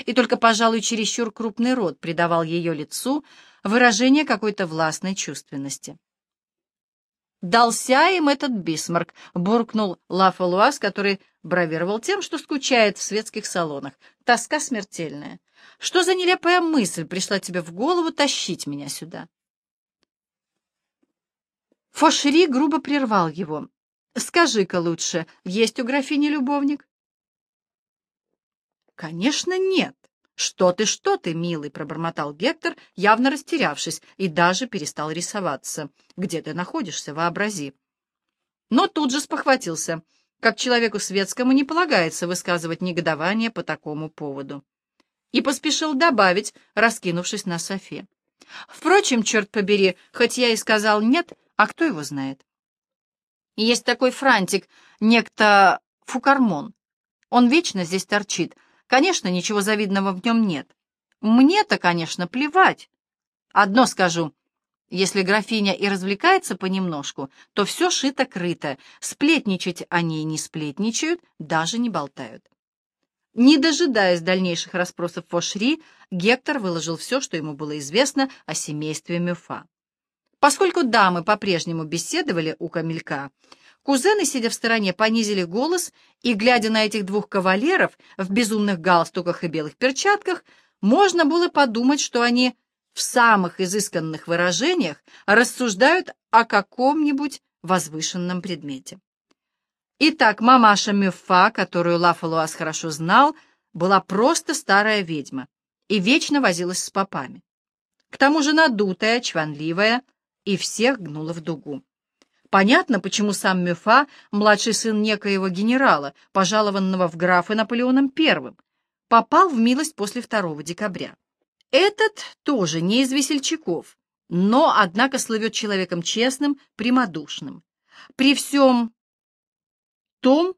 И только, пожалуй, чересчур крупный рот придавал ее лицу выражение какой-то властной чувственности. «Дался им этот бисмарк», — буркнул Лафалуаз, который бравировал тем, что скучает в светских салонах. «Тоска смертельная. Что за нелепая мысль пришла тебе в голову тащить меня сюда?» Фошери грубо прервал его. «Скажи-ка лучше, есть у графини любовник?» «Конечно, нет. Что ты, что ты, милый!» — пробормотал Гектор, явно растерявшись, и даже перестал рисоваться. «Где ты находишься? Вообрази!» Но тут же спохватился. Как человеку светскому не полагается высказывать негодование по такому поводу. И поспешил добавить, раскинувшись на софе. «Впрочем, черт побери, хоть я и сказал «нет», а кто его знает? Есть такой франтик, некто Фукармон. Он вечно здесь торчит. Конечно, ничего завидного в нем нет. Мне-то, конечно, плевать. Одно скажу. Если графиня и развлекается понемножку, то все шито-крыто. Сплетничать они не сплетничают, даже не болтают. Не дожидаясь дальнейших расспросов Фошри, Гектор выложил все, что ему было известно о семействе Мюфа. Поскольку дамы по-прежнему беседовали у камелька, кузены, сидя в стороне, понизили голос, и, глядя на этих двух кавалеров в безумных галстуках и белых перчатках, можно было подумать, что они в самых изысканных выражениях рассуждают о каком-нибудь возвышенном предмете. Итак, мамаша Мюфа, которую Лафалуас хорошо знал, была просто старая ведьма и вечно возилась с попами. К тому же надутая, чванливая, и всех гнула в дугу. Понятно, почему сам Мюфа, младший сын некоего генерала, пожалованного в графы Наполеоном I, попал в милость после 2 декабря. Этот тоже не из весельчаков, но, однако, слывет человеком честным, прямодушным. При всем том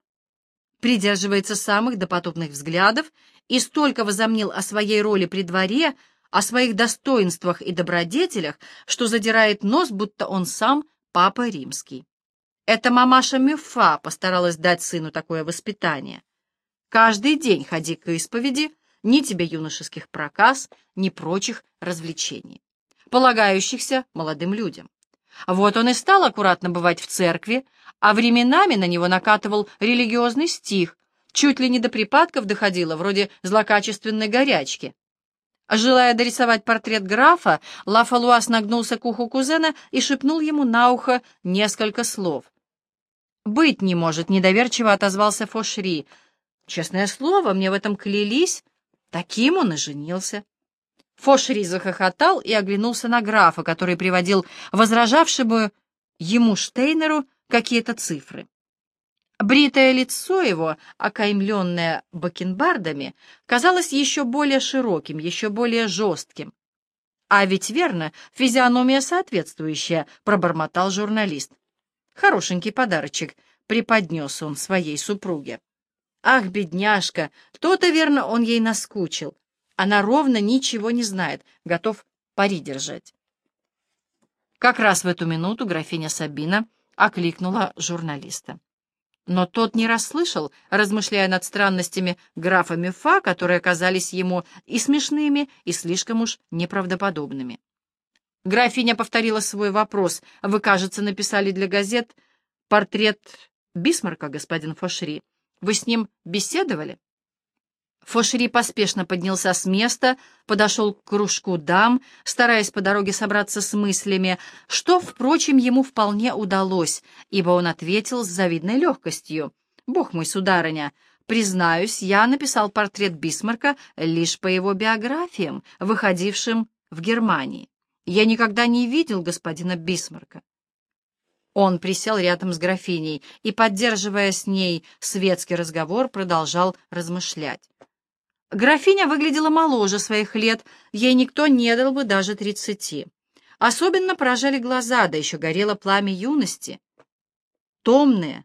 придерживается самых допотопных взглядов и столько возомнил о своей роли при дворе, о своих достоинствах и добродетелях, что задирает нос, будто он сам папа римский. Это мамаша Мюфа постаралась дать сыну такое воспитание. Каждый день ходи к исповеди, ни тебе юношеских проказ, ни прочих развлечений, полагающихся молодым людям. Вот он и стал аккуратно бывать в церкви, а временами на него накатывал религиозный стих, чуть ли не до припадков доходило, вроде злокачественной горячки. Желая дорисовать портрет графа, Лафалуас нагнулся к уху кузена и шепнул ему на ухо несколько слов. «Быть не может», — недоверчиво отозвался Фошри. «Честное слово, мне в этом клялись. Таким он и женился». Фошри захохотал и оглянулся на графа, который приводил возражавшему ему Штейнеру какие-то цифры. Бритое лицо его, окаймленное бакенбардами, казалось еще более широким, еще более жестким. «А ведь верно, физиономия соответствующая», — пробормотал журналист. «Хорошенький подарочек», — преподнес он своей супруге. «Ах, бедняжка, то-то, верно, он ей наскучил. Она ровно ничего не знает, готов пари держать». Как раз в эту минуту графиня Сабина окликнула журналиста. Но тот не расслышал, размышляя над странностями графа Мюфа, которые казались ему и смешными, и слишком уж неправдоподобными. Графиня повторила свой вопрос. «Вы, кажется, написали для газет портрет Бисмарка, господин Фошри. Вы с ним беседовали?» Фошери поспешно поднялся с места, подошел к кружку дам, стараясь по дороге собраться с мыслями, что, впрочем, ему вполне удалось, ибо он ответил с завидной легкостью. «Бог мой, сударыня, Признаюсь, я написал портрет Бисмарка лишь по его биографиям, выходившим в Германии. Я никогда не видел господина Бисмарка. Он присел рядом с графиней и, поддерживая с ней светский разговор, продолжал размышлять. Графиня выглядела моложе своих лет, ей никто не дал бы даже тридцати. Особенно поражали глаза, да еще горело пламя юности. Томные,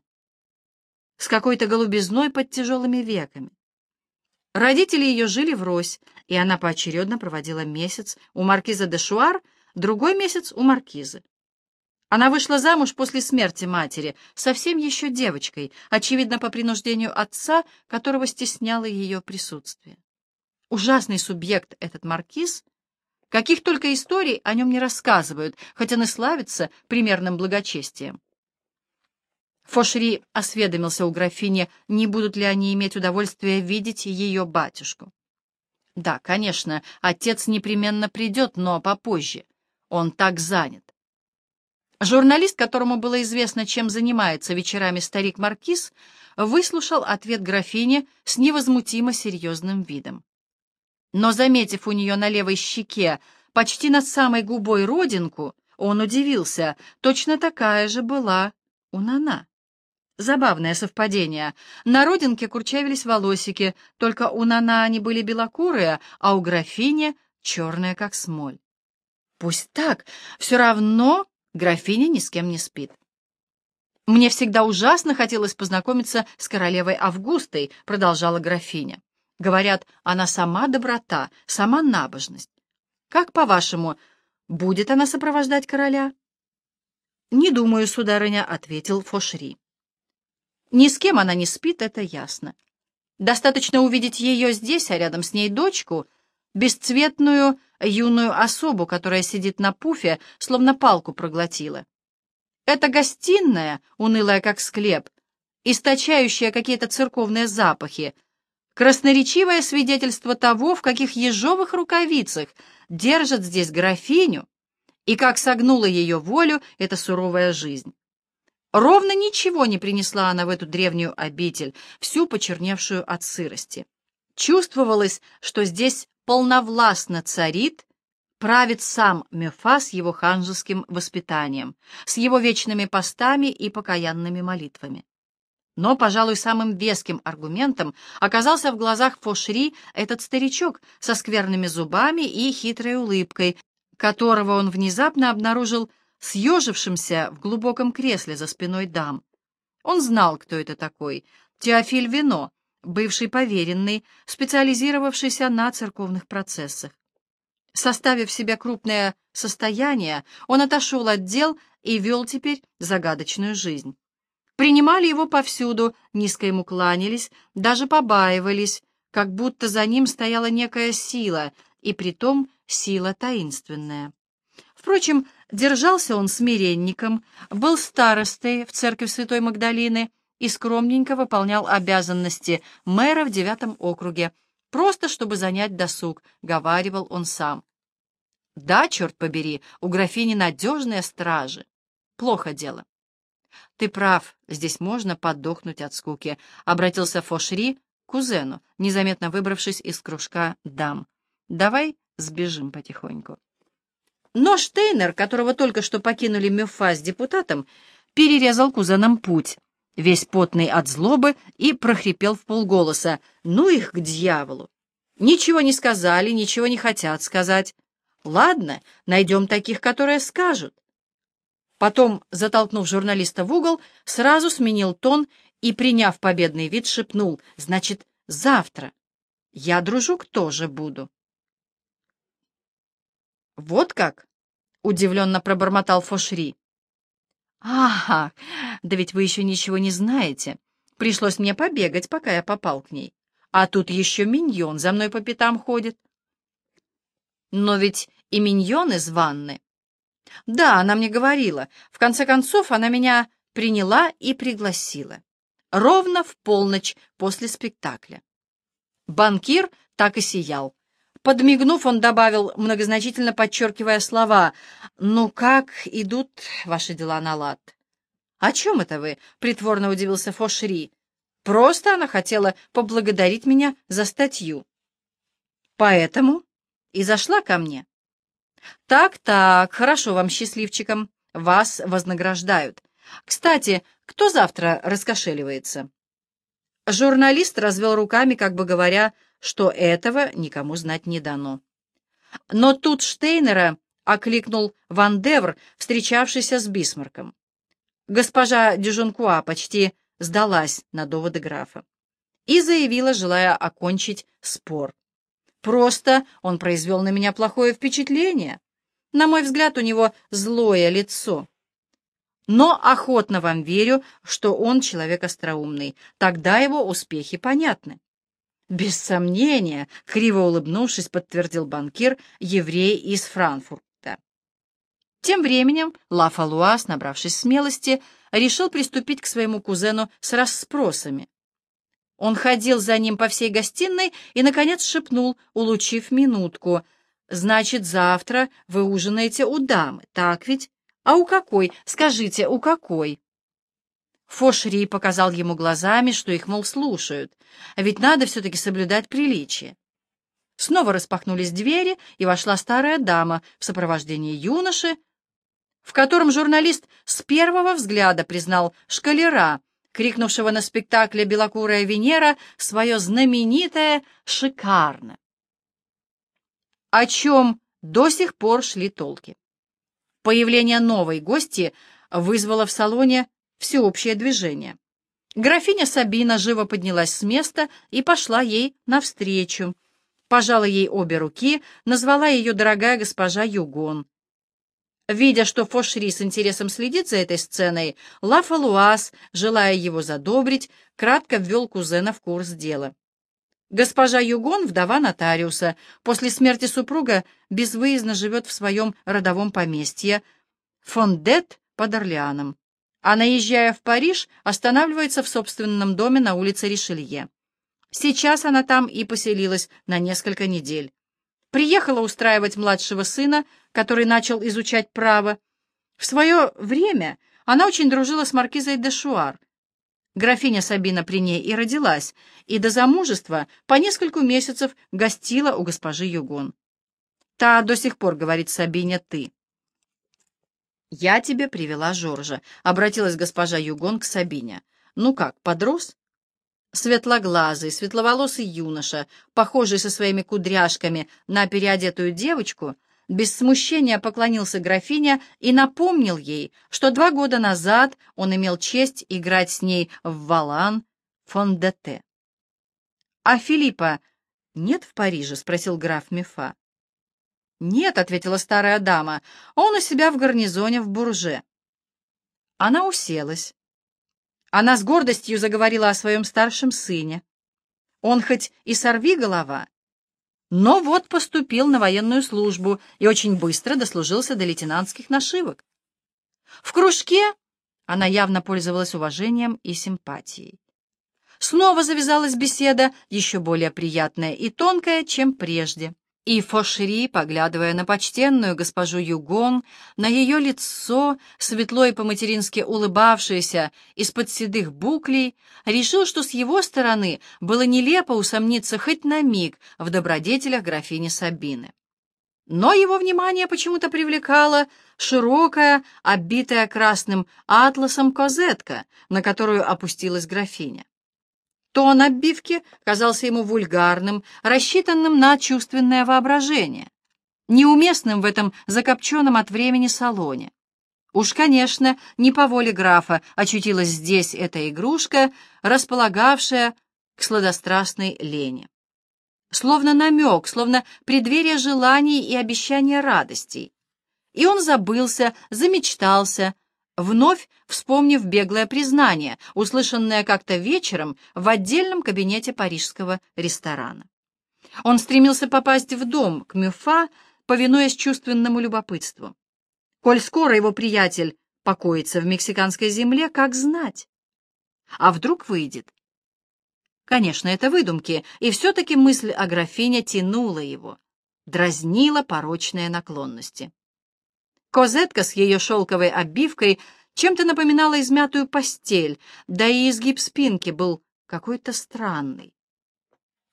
с какой-то голубизной под тяжелыми веками. Родители ее жили врозь, и она поочередно проводила месяц у маркиза де Шуар, другой месяц у маркизы. Она вышла замуж после смерти матери, совсем еще девочкой, очевидно, по принуждению отца, которого стесняло ее присутствие. Ужасный субъект этот маркиз, каких только историй о нем не рассказывают, хотя он и славится примерным благочестием. Фошери осведомился у графини, не будут ли они иметь удовольствие видеть ее батюшку. Да, конечно, отец непременно придет, но попозже. Он так занят. Журналист, которому было известно, чем занимается вечерами старик Маркиз, выслушал ответ графини с невозмутимо серьезным видом. Но, заметив у нее на левой щеке, почти над самой губой родинку, он удивился, точно такая же была у Нана. Забавное совпадение. На родинке курчавились волосики, только у Нана они были белокурые, а у графини черные, как смоль. Пусть так, все равно Графиня ни с кем не спит. «Мне всегда ужасно хотелось познакомиться с королевой Августой», — продолжала графиня. «Говорят, она сама доброта, сама набожность. Как, по-вашему, будет она сопровождать короля?» «Не думаю, сударыня», — ответил Фошри. «Ни с кем она не спит, это ясно. Достаточно увидеть ее здесь, а рядом с ней дочку, бесцветную юную особу, которая сидит на пуфе, словно палку проглотила. Это гостиная, унылая как склеп, источающая какие-то церковные запахи, красноречивое свидетельство того, в каких ежовых рукавицах держат здесь графиню, и как согнула ее волю эта суровая жизнь. Ровно ничего не принесла она в эту древнюю обитель, всю почерневшую от сырости. Чувствовалось, что здесь полновластно царит, правит сам Мефа с его ханжеским воспитанием, с его вечными постами и покаянными молитвами. Но, пожалуй, самым веским аргументом оказался в глазах Фошри этот старичок со скверными зубами и хитрой улыбкой, которого он внезапно обнаружил съежившимся в глубоком кресле за спиной дам. Он знал, кто это такой. Теофиль Вино, бывший поверенный, специализировавшийся на церковных процессах. Составив себе крупное состояние, он отошел от дел и вел теперь загадочную жизнь. Принимали его повсюду, низко ему кланялись, даже побаивались, как будто за ним стояла некая сила, и притом сила таинственная. Впрочем, держался он смиренником, был старостой в церкви Святой Магдалины, и скромненько выполнял обязанности мэра в девятом округе, просто чтобы занять досуг, — говаривал он сам. Да, черт побери, у графини надежные стражи. Плохо дело. Ты прав, здесь можно подохнуть от скуки, — обратился Фошри к кузену, незаметно выбравшись из кружка дам. Давай сбежим потихоньку. Но Штейнер, которого только что покинули Мюфа с депутатом, перерезал кузенам путь весь потный от злобы, и прохрипел в полголоса. «Ну их к дьяволу! Ничего не сказали, ничего не хотят сказать. Ладно, найдем таких, которые скажут». Потом, затолкнув журналиста в угол, сразу сменил тон и, приняв победный вид, шепнул, «Значит, завтра. Я, дружок, тоже буду». «Вот как?» — удивленно пробормотал Фошри. «Ага, да ведь вы еще ничего не знаете. Пришлось мне побегать, пока я попал к ней. А тут еще миньон за мной по пятам ходит». «Но ведь и миньон из ванны». «Да, она мне говорила. В конце концов, она меня приняла и пригласила. Ровно в полночь после спектакля. Банкир так и сиял. Подмигнув, он добавил, многозначительно подчеркивая слова, «Ну как идут ваши дела на лад?» «О чем это вы?» — притворно удивился Фошри. Просто она хотела поблагодарить меня за статью. Поэтому и зашла ко мне. Так-так, хорошо вам, счастливчикам, вас вознаграждают. Кстати, кто завтра раскошеливается? Журналист развел руками, как бы говоря, что этого никому знать не дано. Но тут Штейнера окликнул Ван Девр, встречавшийся с Бисмарком. Госпожа Дюжункуа почти сдалась на доводы графа и заявила, желая окончить спор. «Просто он произвел на меня плохое впечатление. На мой взгляд, у него злое лицо. Но охотно вам верю, что он человек остроумный. Тогда его успехи понятны». «Без сомнения», — криво улыбнувшись, подтвердил банкир, еврей из Франкфурта. Тем временем Ла Фалуас, набравшись смелости, решил приступить к своему кузену с расспросами. Он ходил за ним по всей гостиной и, наконец, шепнул, улучив минутку. «Значит, завтра вы ужинаете у дамы, так ведь? А у какой? Скажите, у какой?» Фошри показал ему глазами, что их, мол, слушают. А ведь надо все-таки соблюдать приличие. Снова распахнулись двери, и вошла старая дама в сопровождении юноши, в котором журналист с первого взгляда признал шкалера, крикнувшего на спектакле «Белокурая Венера» свое знаменитое «шикарно», о чем до сих пор шли толки. Появление новой гости вызвало в салоне всеобщее движение. Графиня Сабина живо поднялась с места и пошла ей навстречу. Пожала ей обе руки, назвала ее дорогая госпожа Югон. Видя, что Фошри с интересом следит за этой сценой, Ла Фалуас, желая его задобрить, кратко ввел кузена в курс дела. Госпожа Югон, вдова нотариуса, после смерти супруга безвыездно живет в своем родовом поместье Фондет под Орлеаном, а, наезжая в Париж, останавливается в собственном доме на улице Ришелье. Сейчас она там и поселилась на несколько недель. Приехала устраивать младшего сына, который начал изучать право. В свое время она очень дружила с маркизой де Шуар. Графиня Сабина при ней и родилась, и до замужества по нескольку месяцев гостила у госпожи Югон. Та до сих пор говорит Сабине «ты». «Я тебе привела Жоржа», — обратилась госпожа Югон к Сабине. «Ну как, подрос?» Светлоглазый, светловолосый юноша, похожий со своими кудряшками на переодетую девочку, без смущения поклонился графине и напомнил ей, что два года назад он имел честь играть с ней в валан фон де Т. «А Филиппа нет в Париже?» — спросил граф Мефа. «Нет», — ответила старая дама, — «он у себя в гарнизоне в Бурже». Она уселась. Она с гордостью заговорила о своем старшем сыне. Он хоть и сорви голова, но вот поступил на военную службу и очень быстро дослужился до лейтенантских нашивок. В кружке она явно пользовалась уважением и симпатией. Снова завязалась беседа, еще более приятная и тонкая, чем прежде. И Фошри, поглядывая на почтенную госпожу Югон, на ее лицо, светло и по-матерински улыбавшееся из-под седых буклей, решил, что с его стороны было нелепо усомниться хоть на миг в добродетелях графини Сабины. Но его внимание почему-то привлекала широкая, оббитая красным атласом козетка, на которую опустилась графиня. Тон оббивки казался ему вульгарным, рассчитанным на чувственное воображение, неуместным в этом закопченном от времени салоне. Уж, конечно, не по воле графа очутилась здесь эта игрушка, располагавшая к сладострастной лени. Словно намек, словно преддверие желаний и обещания радостей. И он забылся, замечтался, вновь вспомнив беглое признание, услышанное как-то вечером в отдельном кабинете парижского ресторана. Он стремился попасть в дом к Мюфа, повинуясь чувственному любопытству. Коль скоро его приятель покоится в мексиканской земле, как знать? А вдруг выйдет? Конечно, это выдумки, и все-таки мысль о графине тянула его, дразнила порочные наклонности. Козетка с ее шелковой обивкой чем-то напоминала измятую постель, да и изгиб спинки был какой-то странный.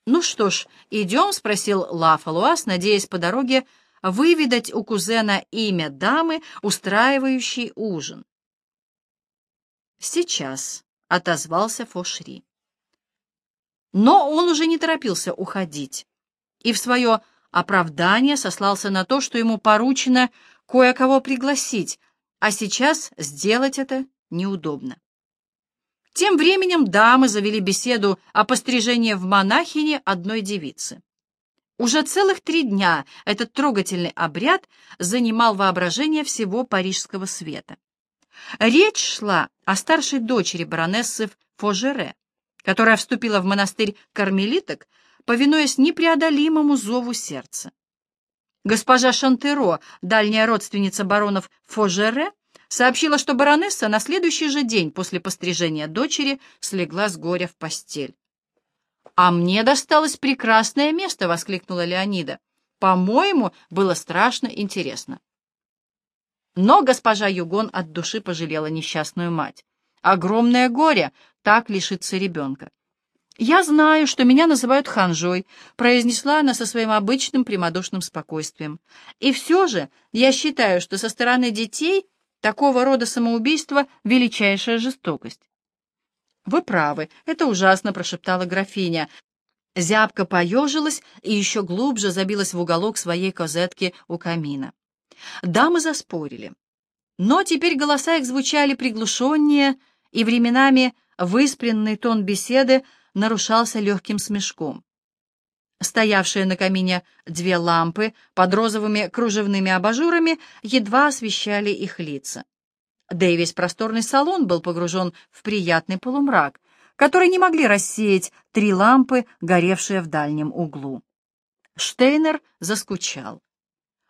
«Ну что ж, идем?» — спросил Лафалуас, надеясь по дороге выведать у кузена имя дамы, устраивающей ужин. «Сейчас», — отозвался Фошри. Но он уже не торопился уходить, и в свое оправдание сослался на то, что ему поручено кое-кого пригласить, а сейчас сделать это неудобно. Тем временем дамы завели беседу о пострижении в монахине одной девицы. Уже целых три дня этот трогательный обряд занимал воображение всего парижского света. Речь шла о старшей дочери баронессы Фожере, которая вступила в монастырь кармелиток, повинуясь непреодолимому зову сердца. Госпожа Шантеро, дальняя родственница баронов Фожере, сообщила, что баронесса на следующий же день после пострижения дочери слегла с горя в постель. «А мне досталось прекрасное место!» — воскликнула Леонида. «По-моему, было страшно интересно». Но госпожа Югон от души пожалела несчастную мать. Огромное горе так лишиться ребенка. «Я знаю, что меня называют ханжой», — произнесла она со своим обычным прямодушным спокойствием. «И все же я считаю, что со стороны детей Такого рода самоубийство — величайшая жестокость. «Вы правы, это ужасно», — прошептала графиня. Зябка поежилась и еще глубже забилась в уголок своей козетки у камина. Дамы заспорили. Но теперь голоса их звучали приглушеннее, и временами выспренный тон беседы нарушался легким смешком. Стоявшие на камине две лампы под розовыми кружевными абажурами едва освещали их лица. Да и весь просторный салон был погружен в приятный полумрак, который не могли рассеять три лампы, горевшие в дальнем углу. Штейнер заскучал.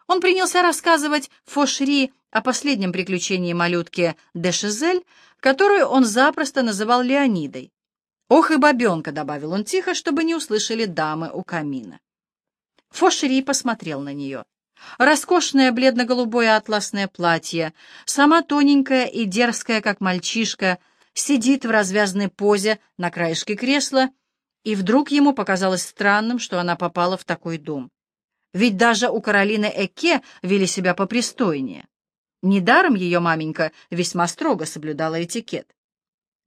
Он принялся рассказывать Фошри о последнем приключении малютки Дешизель, которую он запросто называл Леонидой, «Ох и бабенка», — добавил он тихо, чтобы не услышали дамы у камина. Фошери посмотрел на нее. Роскошное бледно-голубое атласное платье, сама тоненькая и дерзкая, как мальчишка, сидит в развязной позе на краешке кресла, и вдруг ему показалось странным, что она попала в такой дом. Ведь даже у Каролины Эке вели себя попристойнее. Недаром ее маменька весьма строго соблюдала этикет.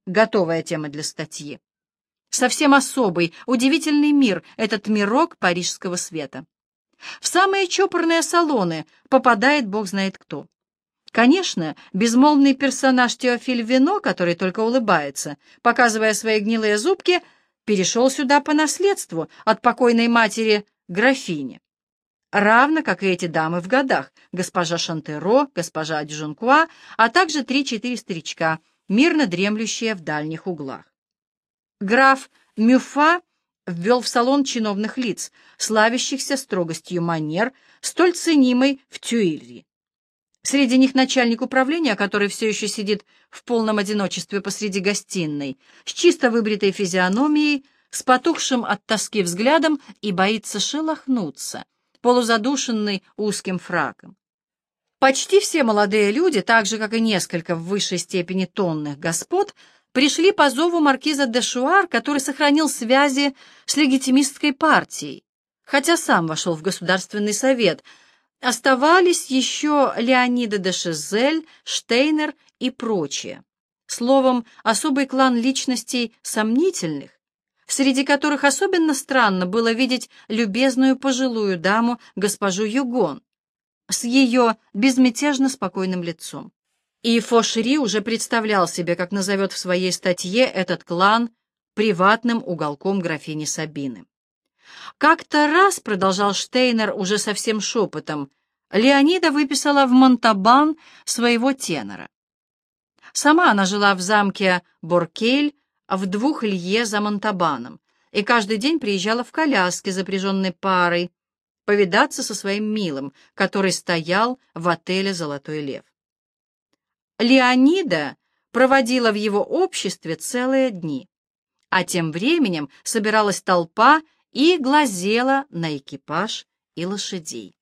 Готовая тема для статьи. Совсем особый, удивительный мир этот мирок парижского света. В самые чопорные салоны попадает бог знает кто. Конечно, безмолвный персонаж Теофиль Вино, который только улыбается, показывая свои гнилые зубки, перешел сюда по наследству от покойной матери графини. Равно, как и эти дамы в годах, госпожа Шантеро, госпожа Дюжонкуа, а также три-четыре старичка, мирно дремлющие в дальних углах. Граф Мюфа ввел в салон чиновных лиц, славящихся строгостью манер, столь ценимой в Тюильри. Среди них начальник управления, который все еще сидит в полном одиночестве посреди гостиной, с чисто выбритой физиономией, с потухшим от тоски взглядом и боится шелохнуться, полузадушенный узким фраком. Почти все молодые люди, так же, как и несколько в высшей степени тонных господ, пришли по зову маркиза де Шуар, который сохранил связи с легитимистской партией, хотя сам вошел в Государственный совет. Оставались еще Леонида де Шизель, Штейнер и прочие. Словом, особый клан личностей сомнительных, среди которых особенно странно было видеть любезную пожилую даму госпожу Югон с ее безмятежно спокойным лицом. И Фошери уже представлял себе, как назовет в своей статье этот клан приватным уголком графини Сабины. Как-то раз, продолжал Штейнер уже совсем шепотом, Леонида выписала в Монтабан своего тенора. Сама она жила в замке Боркель в двух лье за Монтабаном и каждый день приезжала в коляске, запряженной парой, повидаться со своим милым, который стоял в отеле «Золотой лев». Леонида проводила в его обществе целые дни, а тем временем собиралась толпа и глазела на экипаж и лошадей.